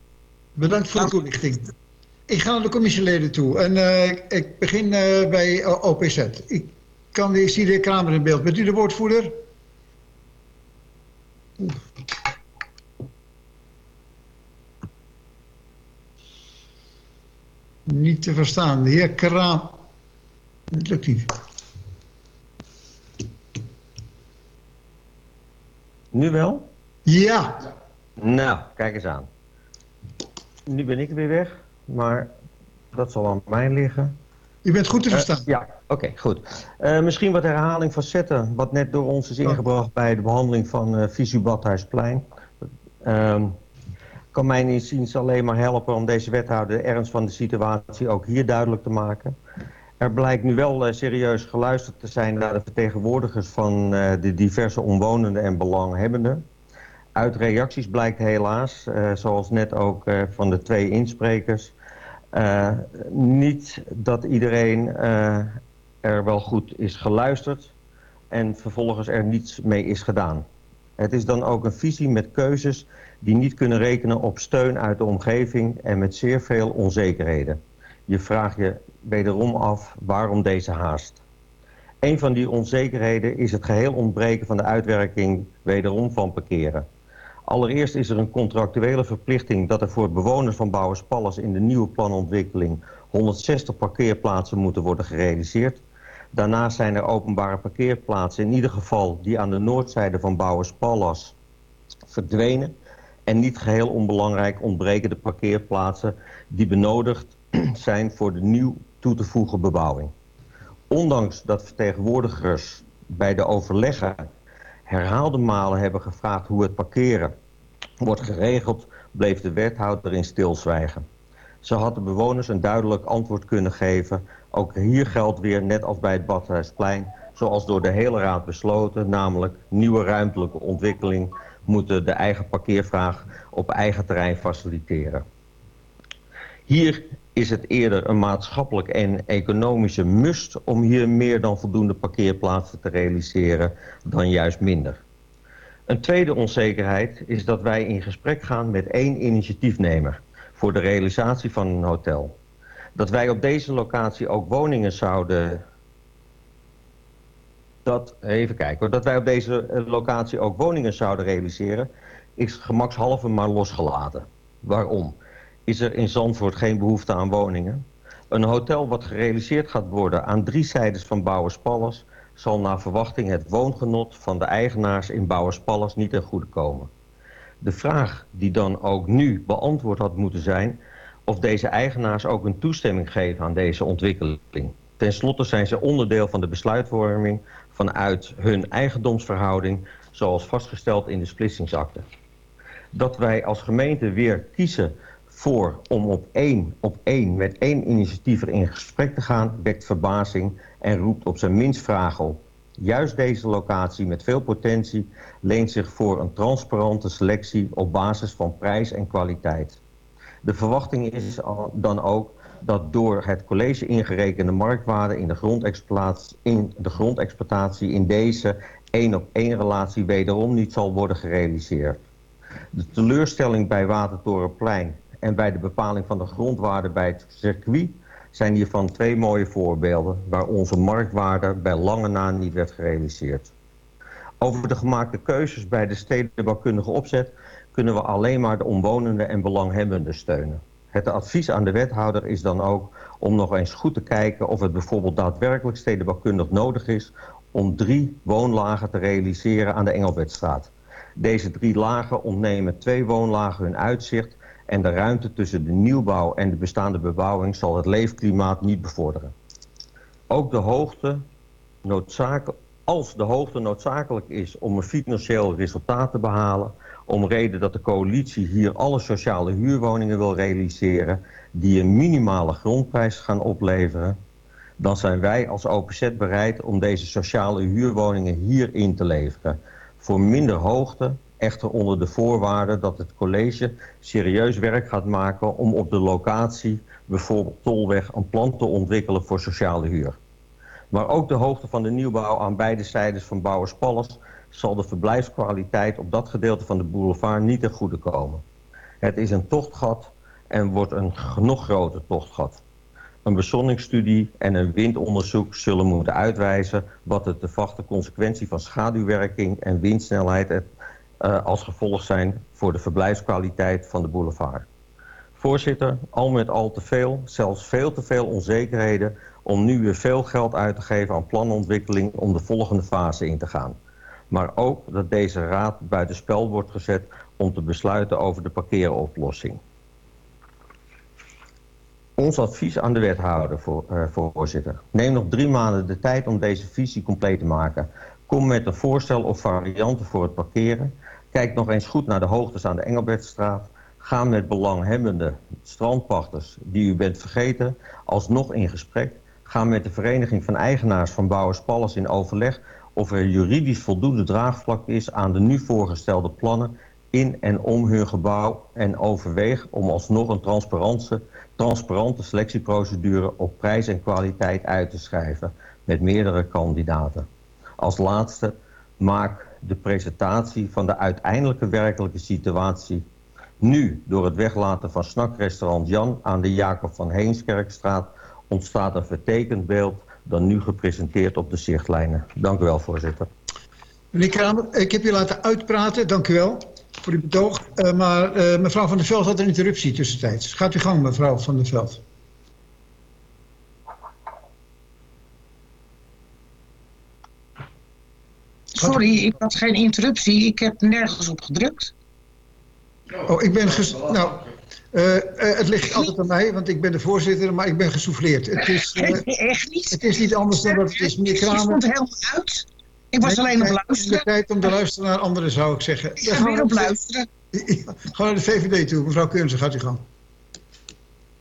Bedankt voor de toelichting. Ik ga naar de commissieleden toe. En uh, ik begin uh, bij OPZ. Ik, kan, ik zie de heer Kramer in beeld. Bent u de woordvoerder? Oeh. Niet te verstaan. De heer Kramer... Het lukt niet.
Nu wel?
Ja.
Nou, kijk eens aan. Nu ben ik weer weg, maar Dat zal aan mij liggen.
Je bent goed te
Eh,
verstaan.
ja, oké, goed. Eh, misschien wat herhaling van zetten, wat net door ons is ingebracht bij de behandeling van eh Visu Badhuisplein. Ehm, kan mij inziens alleen maar helpen om deze wethouder de ernst van de situatie ook hier duidelijk te maken. Er blijkt nu wel eh, serieus geluisterd te zijn naar de vertegenwoordigers van eh, de diverse omwonenden en belanghebbenden. Uit reacties blijkt helaas, eh, zoals net ook van de twee insprekers, niet dat iedereen er wel goed is geluisterd en vervolgens er niets mee is gedaan. Het is dan ook een visie met keuzes die niet kunnen rekenen op steun uit de omgeving en met zeer veel onzekerheden. Je vraagt je wederom af waarom deze haast. Een van die onzekerheden is het geheel ontbreken van de uitwerking wederom van parkeren. Allereerst is er een contractuele verplichting dat er voor bewoners van Bouwerspalles in de nieuwe planontwikkeling 160 parkeerplaatsen moeten worden gerealiseerd. Daarnaast zijn er openbare parkeerplaatsen, in ieder geval die aan de noordzijde van Bouwerspalles, verdwenen. En niet geheel onbelangrijk ontbreken de parkeerplaatsen die benodigd zijn voor de nieuw toe te voegen bebouwing. Ondanks dat vertegenwoordigers bij de overleggen herhaalde malen hebben gevraagd hoe het parkeren wordt geregeld, bleef de wethouder in stilzwijgen. Ze had de bewoners een duidelijk antwoord kunnen geven. Ook hier geldt weer, net als bij het Badhuisplein, zoals door de hele raad besloten, namelijk nieuwe ruimtelijke ontwikkeling moeten de eigen parkeervraag op eigen terrein faciliteren. Hier is het eerder een maatschappelijk en economische must om hier meer dan voldoende parkeerplaatsen te realiseren dan juist minder. Een tweede onzekerheid is dat wij in gesprek gaan met één initiatiefnemer voor de realisatie van een hotel. Dat wij op deze locatie ook woningen zouden... Dat, even kijken dat wij op deze eh, locatie ook woningen zouden realiseren is gemakshalve maar losgelaten. Waarom? Is er in Zandvoort geen behoefte aan woningen? Een hotel wat gerealiseerd gaat worden aan drie zijdes van Bouwerspalles zal naar verwachting het woongenot van de eigenaars in Bouwerspalles niet ten goede komen. De vraag die dan ook nu beantwoord had moeten zijn... of deze eigenaars ook een toestemming geven aan deze ontwikkeling. Ten slotte zijn ze onderdeel van de besluitvorming vanuit hun eigendomsverhouding... zoals vastgesteld in de splitsingsakte. Dat wij als gemeente weer kiezen voor om op één, op één met één initiatiever in gesprek te gaan... wekt verbazing en roept op zijn minst vragen op. Juist deze locatie met veel potentie leent zich voor een transparante selectie op basis van prijs en kwaliteit. De verwachting is dan ook dat door het college ingerekende marktwaarde in de grondexploitatie in, de grondexploitatie in deze één op één relatie wederom niet zal worden gerealiseerd. De teleurstelling bij Watertorenplein en bij de bepaling van de grondwaarde bij het circuit zijn hiervan twee mooie voorbeelden waar onze marktwaarde bij lange na niet werd gerealiseerd. Over de gemaakte keuzes bij de stedenbouwkundige opzet kunnen we alleen maar de omwonenden en belanghebbenden steunen. Het advies aan de wethouder is dan ook om nog eens goed te kijken of het bijvoorbeeld daadwerkelijk stedenbouwkundig nodig is om drie woonlagen te realiseren aan de Engelbertstraat. Deze drie lagen ontnemen twee woonlagen hun uitzicht en de ruimte tussen de nieuwbouw en de bestaande bebouwing zal het leefklimaat niet bevorderen. Ook de hoogte als de hoogte noodzakelijk is om een financieel resultaat te behalen, om reden dat de coalitie hier alle sociale huurwoningen wil realiseren die een minimale grondprijs gaan opleveren, dan zijn wij als OPZ bereid om deze sociale huurwoningen hier in te leveren. Voor minder hoogte echter onder de voorwaarde dat het college serieus werk gaat maken om op de locatie, bijvoorbeeld Tolweg, een plan te ontwikkelen voor sociale huur. Maar ook de hoogte van de nieuwbouw aan beide zijdes van Bouwerspalles zal de verblijfskwaliteit op dat gedeelte van de boulevard niet ten goede komen. Het is een tochtgat en wordt een nog groter tochtgat. Een bezonningsstudie en een windonderzoek zullen moeten uitwijzen wat de te wachten consequentie van schaduwwerking en windsnelheid uh, als gevolg zijn voor de verblijfskwaliteit van de boulevard. Voorzitter, al met al te veel, zelfs veel te veel onzekerheden om nu weer veel geld uit te geven aan planontwikkeling om de volgende fase in te gaan. Maar ook dat deze raad buitenspel wordt gezet om te besluiten over de parkeeroplossing. Ons advies aan de wethouder, voor, uh, voorzitter. Neem nog drie maanden de tijd om deze visie compleet te maken. Kom met een voorstel of varianten voor het parkeren. Kijk nog eens goed naar de hoogtes aan de Engelbertstraat. Ga met belanghebbende strandpachters die u bent vergeten alsnog in gesprek. Ga met de vereniging van eigenaars van Bouwers Palace in overleg of er juridisch voldoende draagvlak is aan de nu voorgestelde plannen in en om hun gebouw en overweeg om alsnog een transparante, transparante selectieprocedure op prijs en kwaliteit uit te schrijven met meerdere kandidaten. Als laatste, maak de presentatie van de uiteindelijke werkelijke situatie nu door het weglaten van snakrestaurant Jan aan de Jacob van Heemskerkstraat ontstaat een vertekend beeld dan nu gepresenteerd op de zichtlijnen. Dank u wel, voorzitter.
Meneer Kramer, ik heb u laten uitpraten. Dank u wel voor uw betoog. Uh, maar uh, mevrouw Van der Veld had een interruptie tussentijds. Gaat u gang, mevrouw Van der Veld.
Sorry, ik had geen interruptie. Ik heb nergens op gedrukt.
Oh, ik ben... Ges nou, uh, uh, het ligt altijd aan mij, want ik ben de voorzitter, maar ik ben gesouffleerd. Het is,
uh, Echt niet?
Het is niet anders dan dat het is. Meneer Kramer...
Je stond helemaal uit. Ik was
nee,
alleen op luisteren.
de tijd om te luisteren naar anderen, zou ik zeggen.
Ik ga weer op luisteren.
Ga naar de VVD toe. Mevrouw Keurnsen, gaat u gang.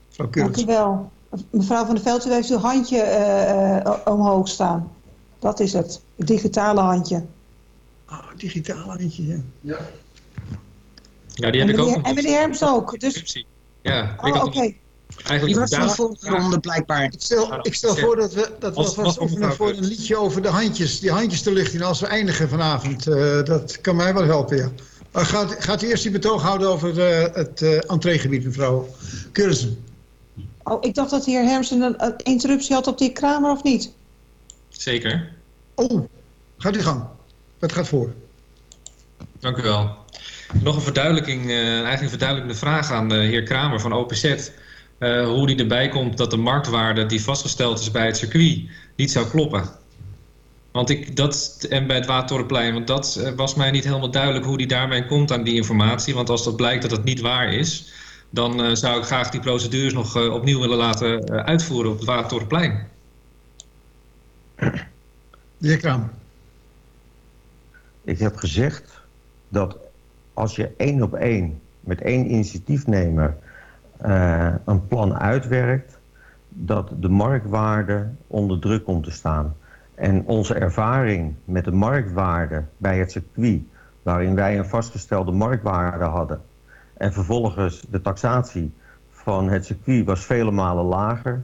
Mevrouw Keurnsen. Dank u wel. Mevrouw van der Veld, u heeft uw handje omhoog staan. Dat is het. Het digitale handje.
Oh, digitale handje, ja.
ja. Ja, die heb
en
ik ook.
En meneer Herms ook. Dus...
Ja,
oh, oké. Okay.
Eigenlijk die was van vorige ronde blijkbaar.
Ik stel, ik stel voor dat we dat was, was oefenen voor een liedje over de handjes. Die handjes te luchten als we eindigen vanavond. Uh, dat kan mij wel helpen, ja. Gaat, gaat u eerst die betoog houden over uh, het uh, entreegebied, mevrouw Keurzen?
Oh, ik dacht dat de heer Hermsen een, een interruptie had op die Kramer, of niet?
Zeker.
Oh, gaat u gang. Dat gaat voor.
Dank u wel. Nog een verduidelijking, uh, eigenlijk een verduidelijkende vraag aan de heer Kramer van OPZ. Uh, hoe die erbij komt dat de marktwaarde die vastgesteld is bij het circuit niet zou kloppen. Want ik, dat, en bij het Watertorenplein, want dat was mij niet helemaal duidelijk hoe die daarmee komt aan die informatie. Want als dat blijkt dat het niet waar is, dan uh, zou ik graag die procedures nog opnieuw willen laten uitvoeren op het Watertorenplein.
De heer Kramer.
Ik heb gezegd dat als je één op één met één initiatiefnemer uh, een plan uitwerkt, dat de marktwaarde onder druk komt te staan. En onze ervaring met de marktwaarde bij het circuit, waarin wij een vastgestelde marktwaarde hadden, en vervolgens de taxatie van het circuit was vele malen lager.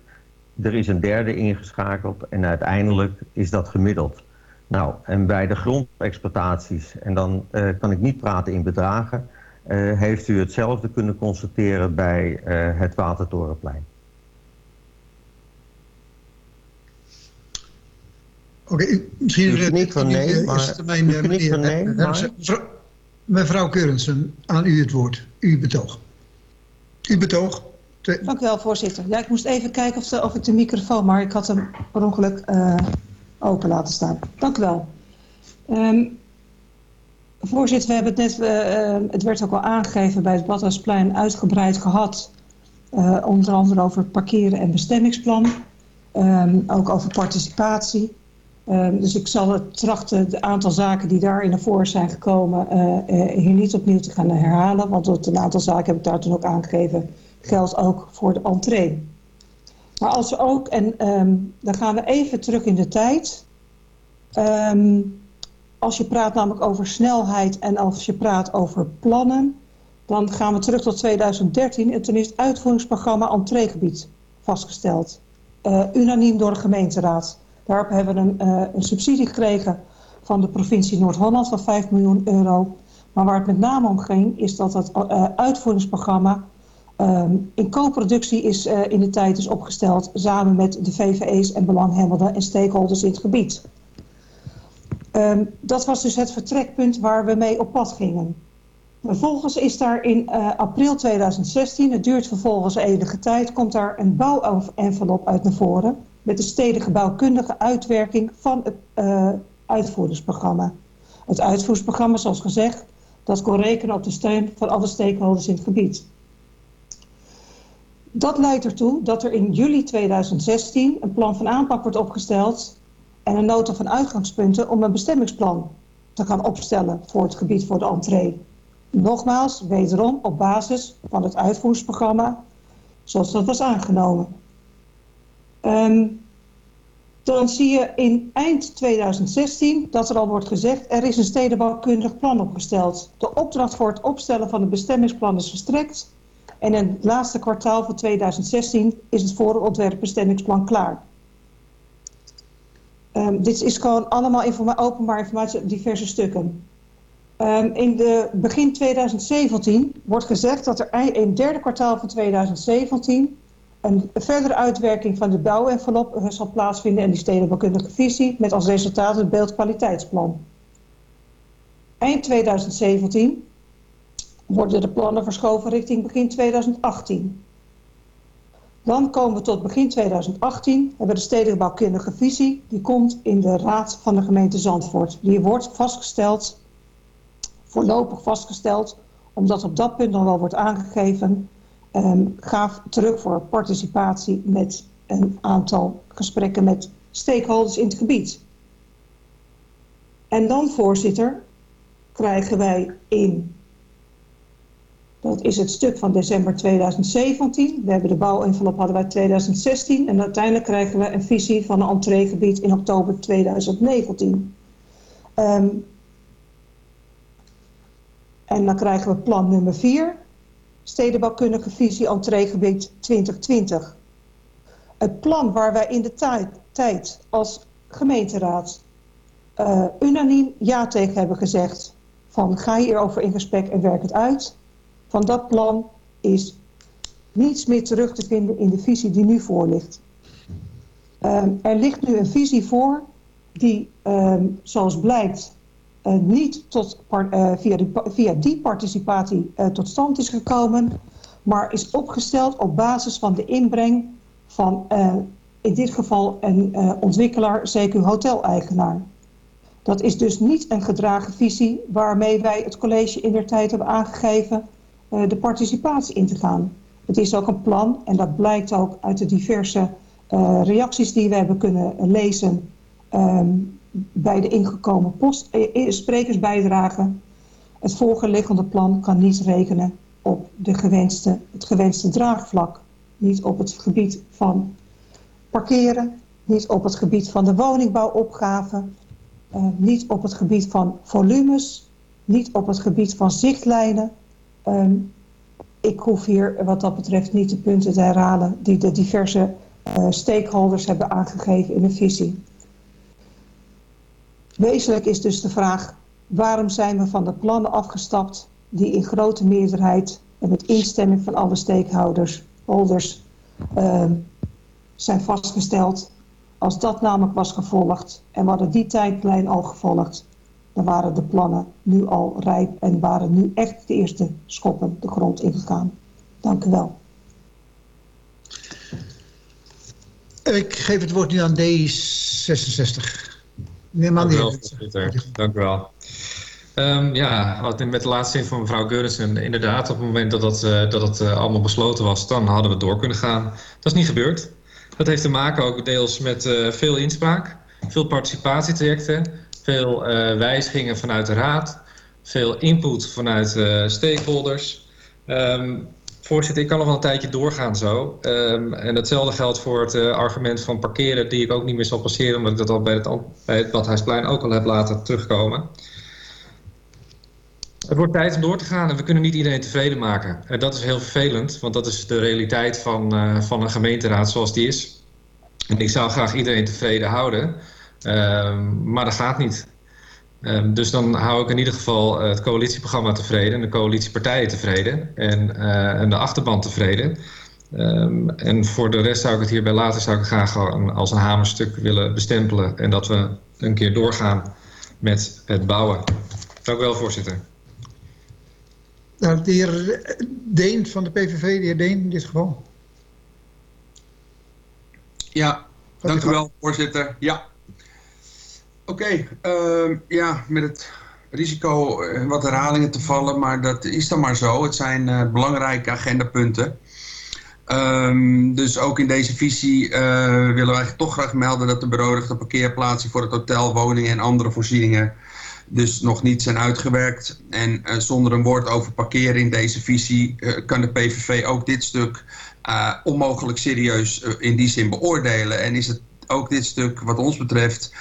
Er is een derde ingeschakeld en uiteindelijk is dat gemiddeld. Nou, en bij de grondexploitaties, en dan uh, kan ik niet praten in bedragen... Uh, heeft u hetzelfde kunnen constateren bij uh, het Watertorenplein.
Oké, okay, misschien...
U niet van nee, maar...
Mijn,
van nee, maar...
Mevrouw, mevrouw Keurensen, aan u het woord. U betoog. U betoog.
Dank u wel, voorzitter. Ja, ik moest even kijken of, of ik de microfoon... maar ik had hem per ongeluk... Uh, open laten staan. Dank u wel. Um, voorzitter, we hebben het net, uh, het werd ook al aangegeven bij het Badhuisplein uitgebreid gehad. Uh, onder andere over parkeren en bestemmingsplan. Um, ook over participatie. Um, dus ik zal het trachten de aantal zaken die daarin naar voren zijn gekomen hier niet opnieuw te gaan herhalen. Want een aantal zaken heb ik daar toen ook aangegeven geldt ook voor de entree. Maar als we ook, en um, dan gaan we even terug in de tijd. Um, als je praat namelijk over snelheid en als je praat over plannen... dan gaan we terug tot 2013 en toen is het uitvoeringsprogramma entreegebied vastgesteld. Uh, unaniem door de gemeenteraad. Daarop hebben we een, uh, een subsidie gekregen van de provincie Noord-Holland van 5 miljoen euro. Maar waar het met name om ging is dat het uh, uitvoeringsprogramma Um, in co-productie is uh, in de tijd opgesteld samen met de VVE's en belanghebbenden en stakeholders in het gebied. Um, dat was dus het vertrekpunt waar we mee op pad gingen. Vervolgens is daar in uh, april 2016, het duurt vervolgens enige tijd, komt daar een bouwenvelop uit naar voren met de stedelijke bouwkundige uitwerking van het uh, uitvoeringsprogramma. Het uitvoeringsprogramma, zoals gezegd, dat kon rekenen op de steun van alle stakeholders in het gebied. Dat leidt ertoe dat er in juli 2016 een plan van aanpak wordt opgesteld en een nota van uitgangspunten om een bestemmingsplan te gaan opstellen voor het gebied voor de entree. Nogmaals, wederom op basis van het uitvoeringsprogramma zoals dat was aangenomen. Ehm, dan zie je in eind 2016 dat er al wordt gezegd... er is een stedenbouwkundig plan opgesteld. De opdracht voor het opstellen van het bestemmingsplan is verstrekt... en in het laatste kwartaal van 2016 is het voorontwerp bestemmingsplan klaar. Um, dit is gewoon allemaal openbaar informatie op diverse stukken. Um, in de begin 2017 wordt gezegd dat er in het derde kwartaal van 2017 een verdere uitwerking van de bouwenvelop zal plaatsvinden in die stedenbouwkundige visie met als resultaat het beeldkwaliteitsplan. Eind 2017 worden de plannen verschoven richting begin 2018. Dan komen we tot begin 2018, hebben we de stedenbouwkundige visie. Die komt in de raad van de gemeente Zandvoort. Die wordt vastgesteld, voorlopig vastgesteld, omdat op dat punt nog wel wordt aangegeven um, gaaf terug voor participatie met een aantal gesprekken met stakeholders in het gebied. En dan, voorzitter, krijgen wij in, dat is het stuk van december 2017, we hebben de bouwenvelop hadden wij 2016 en uiteindelijk krijgen we een visie van een entreegebied in oktober 2019. Um, en dan krijgen we plan nummer 4, stedenbouwkundige visie entreegebied 2020. Het plan waar wij in de tijd als gemeenteraad uh, unaniem ja tegen hebben gezegd van ga hierover in gesprek en werk het uit. Van dat plan is niets meer terug te vinden in de visie die nu voor ligt. Um, er ligt nu een visie voor die, um, zoals blijkt, uh, niet tot, uh, via, die, via die participatie uh, tot stand is gekomen, maar is opgesteld op basis van de inbreng van in dit geval een ontwikkelaar, CQ hoteleigenaar. Dat is dus niet een gedragen visie waarmee wij het college in der tijd hebben aangegeven de participatie in te gaan. Het is ook een plan en dat blijkt ook uit de diverse reacties die we hebben kunnen lezen um, bij de ingekomen post, eh, sprekersbijdrage. Het voorgeliggende plan kan niet rekenen op de gewenste, het gewenste draagvlak. Niet op het gebied van parkeren, niet op het gebied van de woningbouwopgave, niet op het gebied van volumes, niet op het gebied van zichtlijnen. Um, ik hoef hier wat dat betreft niet de punten te herhalen die de diverse uh, stakeholders hebben aangegeven in de visie. Wezenlijk is dus de vraag, waarom zijn we van de plannen afgestapt die in grote meerderheid en met instemming van alle stakeholders holders, uh, zijn vastgesteld. Als dat namelijk was gevolgd en we hadden die tijdlijn al gevolgd, dan waren de plannen nu al rijp en waren nu echt de eerste schoppen de grond ingegaan. Dank u wel.
Ik geef het woord nu aan D66.
Neem aan Dank u wel. Um, ja, wat met de laatste zin van mevrouw Geurensen. Inderdaad, op het moment dat dat, uh, dat het uh, allemaal besloten was, dan hadden we door kunnen gaan. Dat is niet gebeurd. Dat heeft te maken ook deels met uh, veel inspraak, veel participatietrajecten, veel wijzigingen vanuit de raad, veel input vanuit stakeholders. Um, Voorzitter, ik kan nog wel een tijdje doorgaan zo. Um, en hetzelfde geldt voor het uh, argument van parkeren... die ik ook niet meer zal passeren... omdat ik dat al bij het, bij het ook al heb laten terugkomen. Het wordt tijd om door te gaan en we kunnen niet iedereen tevreden maken. En dat is heel vervelend, want dat is de realiteit van, van een gemeenteraad zoals die is. En ik zou graag iedereen tevreden houden, maar dat gaat niet. Um, dus dan hou ik in ieder geval het coalitieprogramma tevreden... en de coalitiepartijen tevreden en, uh, en de achterban tevreden. Um, en voor de rest zou ik het hierbij later zou ik graag als een hamerstuk willen bestempelen... en dat we een keer doorgaan met het bouwen. Dank u wel, voorzitter.
Nou, de heer Deen van de PVV, de heer Deen in dit geval.
Ja, dank u wel, voorzitter. Ja, Oké, uh, ja, met het risico uh, wat herhalingen te vallen, maar dat is dan maar zo. Het zijn uh, belangrijke agendapunten. Ehm, dus ook in deze visie eh, willen eigenlijk toch graag melden dat de benodigde parkeerplaatsen voor het hotel, woningen en andere voorzieningen dus nog niet zijn uitgewerkt. En zonder een woord over parkeren in deze visie kan de PVV ook dit stuk onmogelijk serieus in die zin beoordelen. En is het ook dit stuk wat ons betreft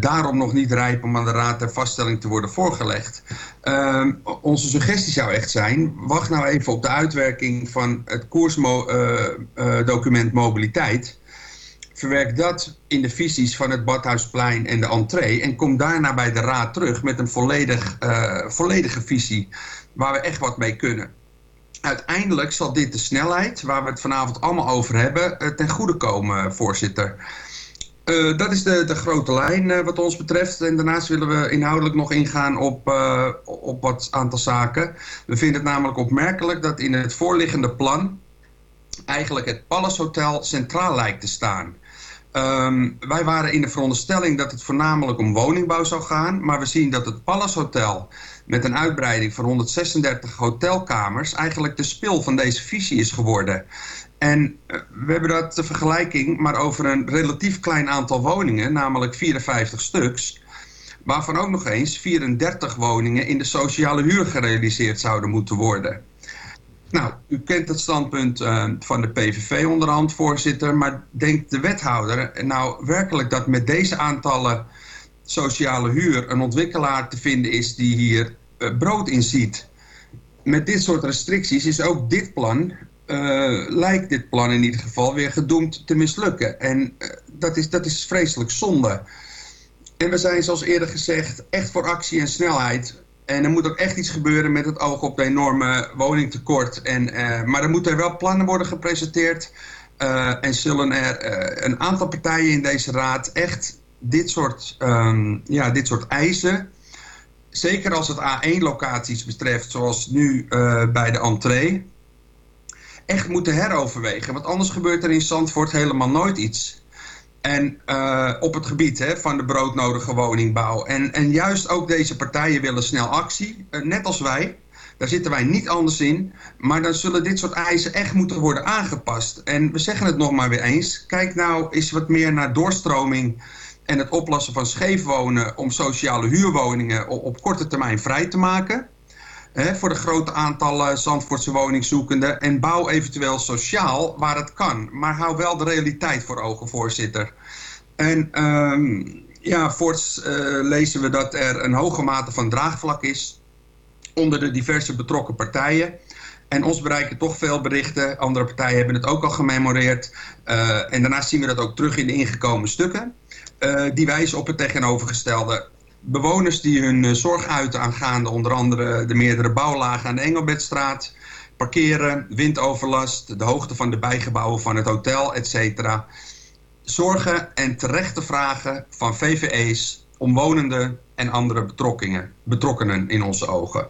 daarom nog niet rijp om aan de Raad ter vaststelling te worden voorgelegd. Ehm, onze suggestie zou echt zijn, wacht nou even op de uitwerking van het koersdocument mobiliteit verwerk dat in de visies van het Badhuisplein en de entree... en kom daarna bij de Raad terug met een volledig, uh, volledige visie waar we echt wat mee kunnen. Uiteindelijk zal dit de snelheid, waar we het vanavond allemaal over hebben, uh, ten goede komen, voorzitter. Uh, dat is de, de grote lijn wat ons betreft. En daarnaast willen we inhoudelijk nog ingaan op, op wat aantal zaken. We vinden het namelijk opmerkelijk dat in het voorliggende plan eigenlijk het Palace Hotel centraal lijkt te staan. Um, wij waren in de veronderstelling dat het voornamelijk om woningbouw zou gaan. Maar we zien dat het Palace Hotel met een uitbreiding van 136 hotelkamers... eigenlijk de spil van deze visie is geworden. En uh, we hebben dat de vergelijking maar over een relatief klein aantal woningen, namelijk 54 stuks... waarvan ook nog eens 34 woningen in de sociale huur gerealiseerd zouden moeten worden... Nou, u kent het standpunt uh, van de PVV onderhand, voorzitter. Maar denkt de wethouder nou werkelijk dat met deze aantallen sociale huur... een ontwikkelaar te vinden is die hier uh, brood in ziet? Met dit soort restricties is ook dit plan... Uh, lijkt dit plan in ieder geval weer gedoemd te mislukken. En dat, is, dat is vreselijk zonde. En we zijn zoals eerder gezegd echt voor actie en snelheid... En er moet ook echt iets gebeuren met het oog op de enorme woningtekort. En, uh, maar er moeten wel plannen worden gepresenteerd. En zullen er een aantal partijen in deze raad echt dit soort, um, ja, dit soort eisen... zeker als het A1-locaties betreft, zoals nu bij de entree... echt moeten heroverwegen. Want anders gebeurt er in Zandvoort helemaal nooit iets... En uh, op het gebied hè, van de broodnodige woningbouw. En, en juist ook deze partijen willen snel actie, uh, net als wij. Daar zitten wij niet anders in. Maar dan zullen dit soort eisen echt moeten worden aangepast. En we zeggen het nog maar weer eens. Kijk nou eens wat meer naar doorstroming en het oplossen van scheefwonen... om sociale huurwoningen op, op korte termijn vrij te maken... Voor de grote aantallen Zandvoortse woningzoekenden. En bouw eventueel sociaal waar het kan. Maar hou wel de realiteit voor ogen, voorzitter. En um, ja, voorts uh, lezen we dat er een hoge mate van draagvlak is onder de diverse betrokken partijen. En ons bereiken toch veel berichten. Andere partijen hebben het ook al gememoreerd. Uh, en daarnaast zien we dat ook terug in de ingekomen stukken. Uh, die wijzen op het tegenovergestelde bewoners die hun uh, zorg uiten aangaande onder andere de meerdere bouwlagen aan de Engelbedstraat, parkeren, windoverlast, de hoogte van de bijgebouwen van het hotel, etc. Zorgen en terechte vragen van VVE's, omwonenden en andere betrokkenen, betrokkenen in onze ogen.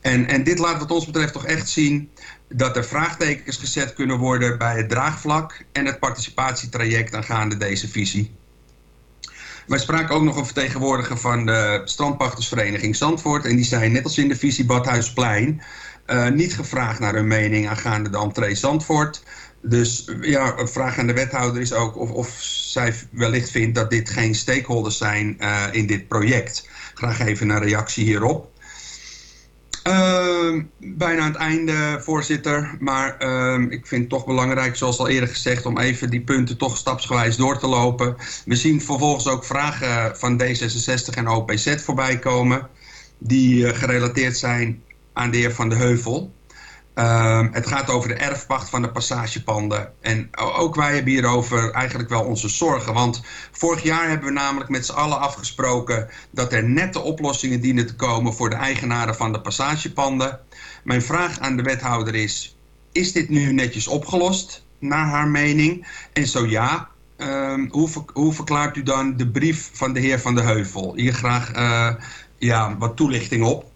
En, en dit laat wat ons betreft toch echt zien dat er vraagtekens gezet kunnen worden bij het draagvlak en het participatietraject aangaande deze visie. Wij spraken ook nog een vertegenwoordiger van de strandpachtersvereniging Zandvoort. En die zei, net als in de visie Badhuisplein, uh, niet gevraagd naar hun mening aangaande de entree Zandvoort. Dus ja, een vraag aan de wethouder is ook of, of zij wellicht vindt dat dit geen stakeholders zijn uh, in dit project. Graag even een reactie hierop. Uh, bijna aan het einde, voorzitter. Maar uh, ik vind het toch belangrijk, zoals al eerder gezegd... om even die punten toch stapsgewijs door te lopen. We zien vervolgens ook vragen van D66 en OPZ voorbij komen... die uh, gerelateerd zijn aan de heer Van de Heuvel. Uh, het gaat over de erfpacht van de passagepanden. En ook wij hebben hierover eigenlijk wel onze zorgen. Want vorig jaar hebben we namelijk met z'n allen afgesproken... dat er nette oplossingen dienen te komen voor de eigenaren van de passagepanden. Mijn vraag aan de wethouder is... is dit nu netjes opgelost, naar haar mening? En zo ja, um, hoe, hoe, verklaart u dan de brief van de heer Van de Heuvel? Hier graag uh, ja, wat toelichting op.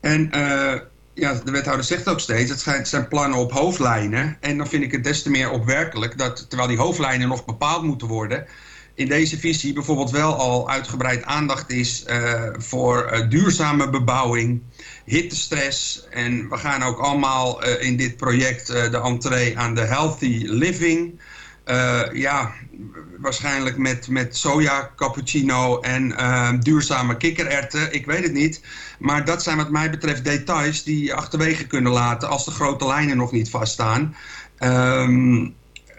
En... Uh, ja, de wethouder zegt ook steeds, het zijn plannen op hoofdlijnen. En dan vind ik het des te meer opwerkelijk dat, terwijl die hoofdlijnen nog bepaald moeten worden... in deze visie bijvoorbeeld wel al uitgebreid aandacht is uh, voor uh, duurzame bebouwing, hittestress. En we gaan ook allemaal uh, in dit project de entree aan de healthy living. Ja, waarschijnlijk met, met soja cappuccino en duurzame kikkererwten. Ik weet het niet. Maar dat zijn wat mij betreft details die je achterwege kunnen laten als de grote lijnen nog niet vaststaan. Um,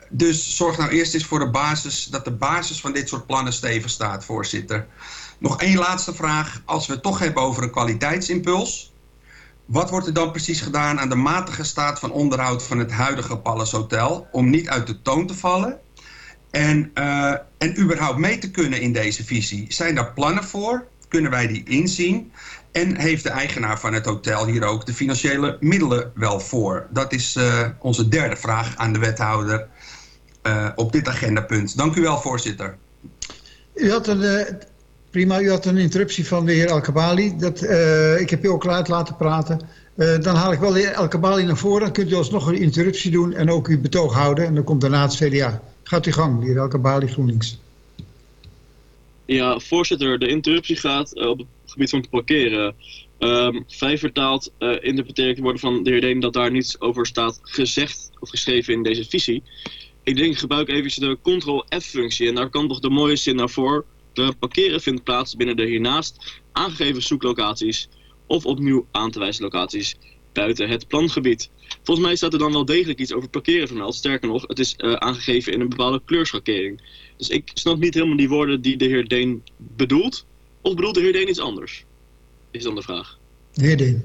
dus zorg nou eerst eens voor de basis, dat de basis van dit soort plannen stevig staat, voorzitter. Nog één laatste vraag. Als we het toch hebben over een kwaliteitsimpuls. Wat wordt er dan precies gedaan aan de matige staat van onderhoud van het huidige Palace Hotel... om niet uit de toon te vallen en, uh, en überhaupt mee te kunnen in deze visie? Zijn daar plannen voor? Kunnen wij die inzien? En heeft de eigenaar van het hotel hier ook de financiële middelen wel voor? Dat is uh, onze derde vraag aan de wethouder uh, op dit agendapunt. Dank u wel, voorzitter.
U had een, prima, u had een interruptie van de heer El Dat, uh, ik heb u ook laat laten praten. dan haal ik wel de heer El naar voren. Dan kunt u alsnog een interruptie doen en ook uw betoog houden. En dan komt daarna het CDA. Gaat u gang, de heer El GroenLinks.
Ja, voorzitter, de interruptie gaat op het gebied van parkeren. Um, vertaald uh, interpreteer de woorden van de heer Deen dat daar niets over staat gezegd of geschreven in deze visie. Ik denk, gebruik even de Ctrl-F-functie. En daar kan toch de mooie zin naar voren. De parkeren vindt plaats binnen de hiernaast aangegeven zoeklocaties of opnieuw aan te wijzen locaties buiten het plangebied. Volgens mij staat er dan wel degelijk iets over parkeren vermeld. Sterker nog, het is uh, aangegeven in een bepaalde kleurschakering. Dus ik snap niet helemaal die woorden die de heer Deen bedoelt. Of bedoelt de heer Deen iets anders? Is dan de vraag.
De heer Deen.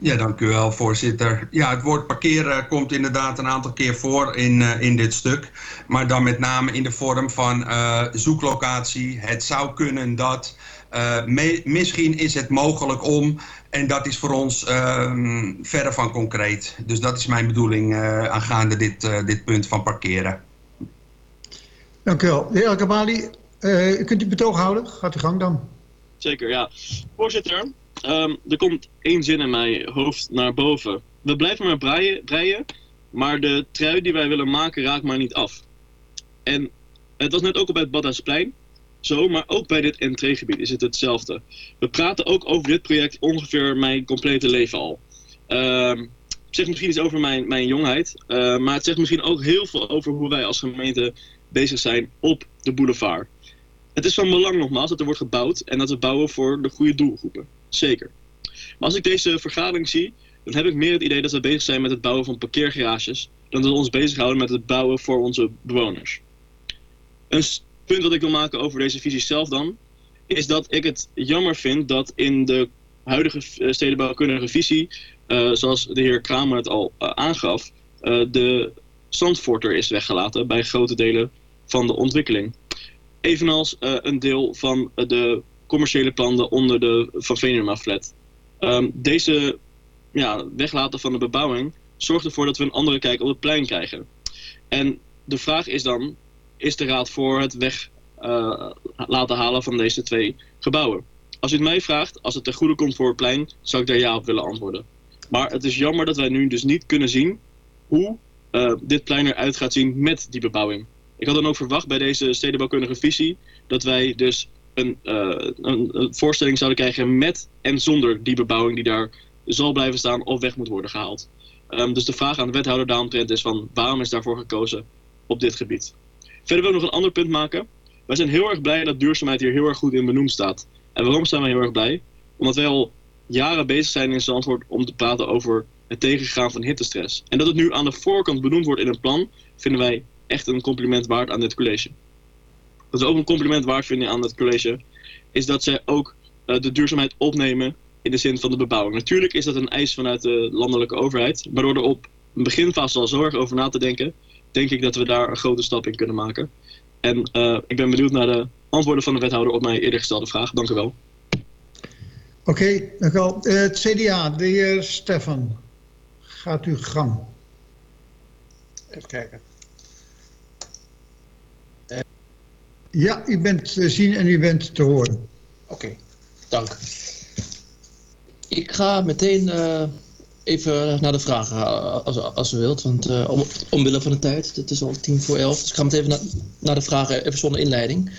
Ja, dank u wel, voorzitter. Ja, het woord parkeren komt inderdaad een aantal keer voor in, uh, in dit stuk. Maar dan met name in de vorm van uh, zoeklocatie. Het zou kunnen dat. Uh, me, misschien is het mogelijk om. En dat is voor ons ehm, verder van concreet. Dus dat is mijn bedoeling aangaande dit, dit punt van parkeren.
Dank u wel. De heer Elkabali, kunt u betoog houden? Gaat u gang dan.
Zeker, ja. Voorzitter, Um, er komt één zin in mijn hoofd naar boven. We blijven maar breien, breien, maar de trui die wij willen maken raakt maar niet af. En het was net ook al bij het Badhuisplein zo, maar ook bij dit entreegebied is het hetzelfde. We praten ook over dit project ongeveer mijn complete leven al. Um, het zegt misschien iets over mijn, mijn jongheid, uh, maar het zegt misschien ook heel veel over hoe wij als gemeente bezig zijn op de boulevard. Het is van belang nogmaals dat er wordt gebouwd en dat we bouwen voor de goede doelgroepen. Zeker. Maar als ik deze vergadering zie, dan heb ik meer het idee dat we bezig zijn met het bouwen van parkeergarages, dan dat we ons bezighouden met het bouwen voor onze bewoners. Een punt dat ik wil maken over deze visie zelf dan, is dat ik het jammer vind dat in de huidige eh, stedenbouwkundige visie, uh, zoals de heer Kramer het al uh, aangaf, uh, de Zandvoorter is weggelaten bij grote delen van de ontwikkeling. Evenals een deel van de commerciële panden onder de Van Venema flat. Um, deze ja, weglaten van de bebouwing zorgt ervoor dat we een andere kijk op het plein krijgen. En de vraag is dan, is de raad voor het weg uh, laten halen van deze twee gebouwen? Als u het mij vraagt, als het ten goede komt voor het plein, zou ik daar ja op willen antwoorden. Maar het is jammer dat wij nu dus niet kunnen zien hoe uh, dit plein eruit gaat zien met die bebouwing. Ik had dan ook verwacht bij deze stedenbouwkundige visie dat wij dus een, uh, een, voorstelling zouden krijgen met en zonder die bebouwing die daar zal blijven staan of weg moet worden gehaald. Um, dus de vraag aan de wethouder daaromtrent is van waarom is daarvoor gekozen op dit gebied. Verder wil ik nog een ander punt maken. Wij zijn heel erg blij dat duurzaamheid hier heel erg goed in benoemd staat. En waarom zijn wij heel erg blij? Omdat wij al jaren bezig zijn in Zandvoort om te praten over het tegengaan van hittestress. En dat het nu aan de voorkant benoemd wordt in een plan, vinden wij echt een compliment waard aan dit college wat we ook een compliment waard vinden aan het college, is dat zij ook uh, de duurzaamheid opnemen in de zin van de bebouwing. Natuurlijk is dat een eis vanuit de landelijke overheid, maar door er op een beginfase al zo erg over na te denken, denk ik dat we daar een grote stap in kunnen maken. En uh, ik ben benieuwd naar de antwoorden van de wethouder op mijn eerder gestelde vraag. Dank u wel.
Oké, okay, dank u wel. Uh, het CDA, de heer Stefan, gaat u gang.
Even kijken.
Ja, u bent te zien en u bent te horen.
Oké, dank. Ik ga meteen uh,
even naar de vragen eh, als, als u wilt. Want uh, om, omwille van de tijd, het is al tien voor elf. Dus ik ga meteen even naar, de vragen, even zonder inleiding.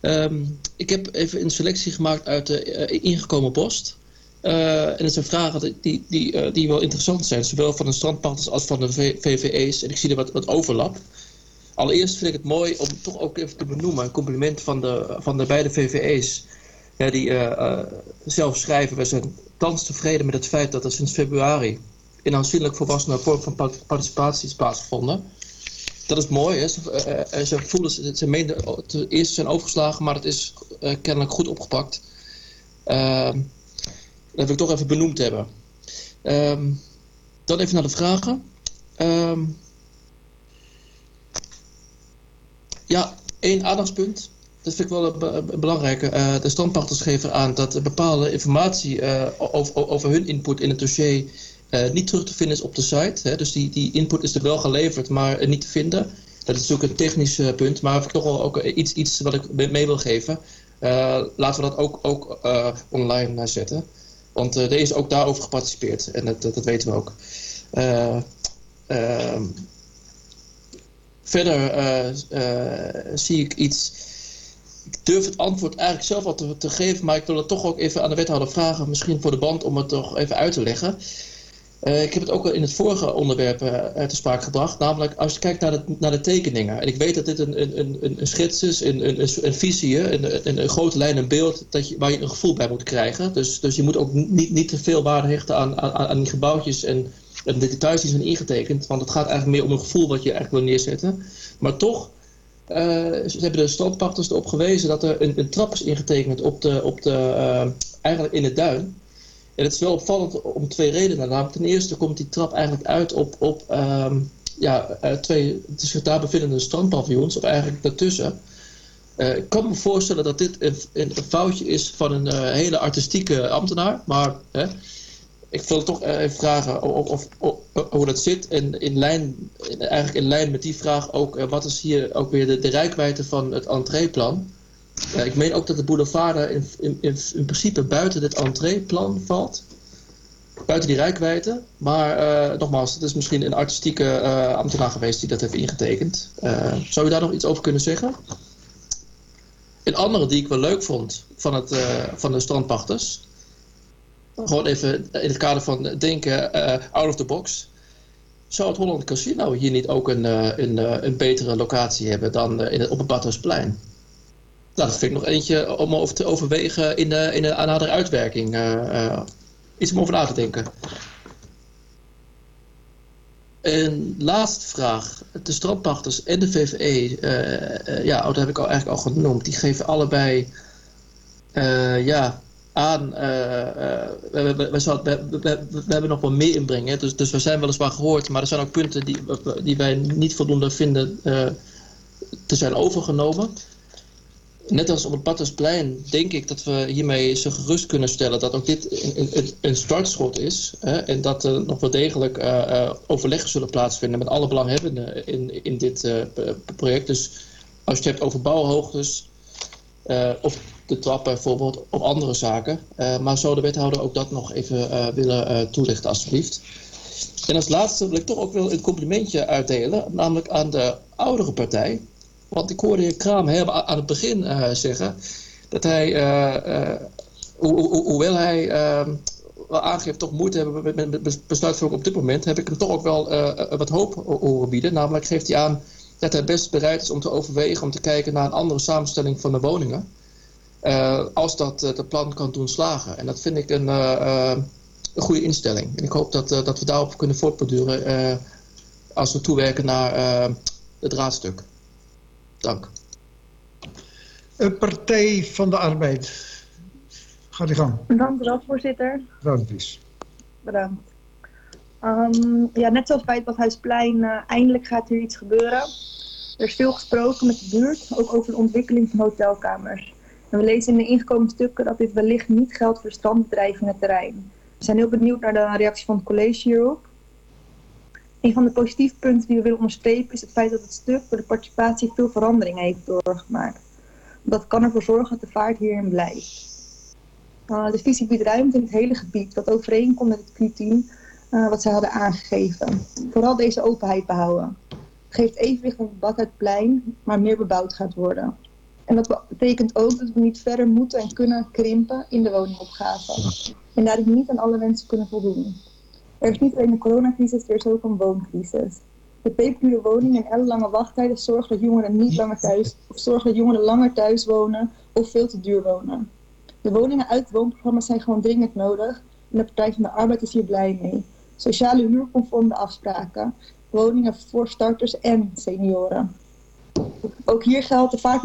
Um, ik heb even een selectie gemaakt uit de ingekomen post. En het zijn vragen die, die, die wel interessant zijn. Zowel van de strandpachters als van de VVE's. En ik zie er wat, wat overlap. Allereerst vind ik het mooi om toch ook even te benoemen. Een compliment van de, van de beide VVE's. Die uh, zelf schrijven. We zijn thans tevreden met het feit dat er sinds februari... in aanzienlijk volwassenen vorm van participatie is plaatsgevonden. Dat is mooi. Hè? Ze, uh, ze voelen, ze, ze meenden te eerst zijn overgeslagen, maar het is kennelijk goed opgepakt. Uh, dat wil ik toch even benoemd hebben. Um, dan even naar de vragen. Um, ja, één aandachtspunt. Dat vind ik wel een, een belangrijke. Uh, de standpachters geven aan dat bepaalde informatie over, hun input in het dossier niet terug te vinden is op de site. Hè. Dus die, die input is er wel geleverd, maar niet te vinden. Dat is natuurlijk een technisch punt, maar ik toch wel ook iets, iets wat ik mee wil geven. laten we dat ook, ook online zetten. Want er is ook daarover geparticipeerd. En dat, dat, dat weten we ook. Uh, uh, verder zie ik iets... Ik durf het antwoord eigenlijk zelf al te, geven... maar ik wil het toch ook even aan de wethouder vragen... misschien voor de band om het toch even uit te leggen. ik heb het ook al in het vorige onderwerp te sprake gebracht. Namelijk als je kijkt naar de, naar de tekeningen. En ik weet dat dit een, een, een, een schets is, een, een, visie, een, een, een grote lijn, een beeld dat je, waar je een gevoel bij moet krijgen. Dus, dus je moet ook niet, niet te veel waarde hechten aan, aan, aan die gebouwtjes en, en de details die zijn ingetekend. Want het gaat eigenlijk meer om een gevoel wat je eigenlijk wil neerzetten. Maar toch, uh, ze hebben de standpachters erop gewezen dat er een, een trap is ingetekend op de, op de, uh, eigenlijk in het duin. En het is wel opvallend om twee redenen. Ten eerste komt die trap eigenlijk uit op, op um, ja, uh, twee zich daar bevindende strandpaviljoens, of eigenlijk daartussen. Ik kan me voorstellen dat dit een, een, foutje is van een hele artistieke ambtenaar, maar ik wil toch even vragen of, of, of, hoe dat zit. En in lijn, eigenlijk in lijn met die vraag ook, wat is hier ook weer de, de rijkwijde van het entreeplan? ik meen ook dat de boulevard in, in, in, in principe buiten dit entreeplan valt buiten die rijkwijde. Maar uh, nogmaals, het is misschien een artistieke ambtenaar geweest die dat heeft ingetekend. Zou je daar nog iets over kunnen zeggen? Een andere die ik wel leuk vond van, het, van de strandpachters. Gewoon even in het kader van denken out of the box. Zou het Holland Casino hier niet ook een, een, een betere locatie hebben dan in het, op het? Nou, dat vind ik nog eentje om over te overwegen in de, in de nadere uitwerking iets om over na te denken. En laatste vraag. De strandpachters en de VVE, ja, oh, dat heb ik al, eigenlijk al genoemd. Die geven allebei ja, aan. we, we, we, we, hebben nog wel meer inbrengen. Dus, dus we zijn weliswaar gehoord. Maar er zijn ook punten die, die wij niet voldoende vinden te zijn overgenomen net als op het Badhuisplein denk ik dat we hiermee zo gerust kunnen stellen dat ook dit een, een, een startschot is. Hè, en dat er nog wel degelijk uh, overleggen zullen plaatsvinden met alle belanghebbenden in, in dit project. Dus als je het hebt over bouwhoogtes of de trappen bijvoorbeeld of andere zaken. maar zou de wethouder ook dat nog even willen toelichten alstublieft. En als laatste wil ik toch ook wel een complimentje uitdelen, namelijk aan de oudere partij. Want ik hoorde heer Kraam aan het begin zeggen dat hij, ho ho hoewel hij ehm, wel aangeeft toch moeite hebben met, met besluitvorming op dit moment, heb ik hem toch ook wel wat hoop horen bieden. Namelijk geeft hij aan dat hij best bereid is om te overwegen om te kijken naar een andere samenstelling van de woningen. Als dat het plan kan doen slagen. En dat vind ik een, een goede instelling. En ik hoop dat, dat we daarop kunnen voortborduren als we toewerken naar het raadstuk. Dank.
Partij van de Arbeid. Gaat u gang.
Dank u wel, voorzitter.
De Vries.
Bedankt. Um, ja, net zoals bij het Badhuisplein, uh, eindelijk gaat hier iets gebeuren. Er is veel gesproken met de buurt, ook over de ontwikkeling van hotelkamers. We lezen in de ingekomen stukken dat dit wellicht niet geldt voor het terrein. We zijn heel benieuwd naar de reactie van het college hierop. Een van de positieve punten die we willen onderstrepen is het feit dat het stuk voor de participatie veel veranderingen heeft doorgemaakt. Dat kan ervoor zorgen dat de vaart hierin blijft. Uh, de visie biedt ruimte in het hele gebied, wat overeenkomt met het Q10 eh, wat zij hadden aangegeven. Vooral deze openheid behouden. Het geeft evenwicht op het Badhuisplein, maar meer bebouwd gaat worden. En dat betekent ook dat we niet verder moeten en kunnen krimpen in de woningopgave. En daarin niet aan alle wensen kunnen voldoen. Er is niet alleen een coronacrisis, er is ook een wooncrisis. De peperdure woningen en ellenlange wachttijden zorgen dat jongeren niet langer thuis, of zorgen dat jongeren langer thuis wonen of veel te duur wonen. De woningen uit het woonprogramma zijn gewoon dringend nodig en de Partij van de Arbeid is hier blij mee. Sociale huurconforme afspraken, woningen voor starters en senioren. Ook hier geldt, de vaak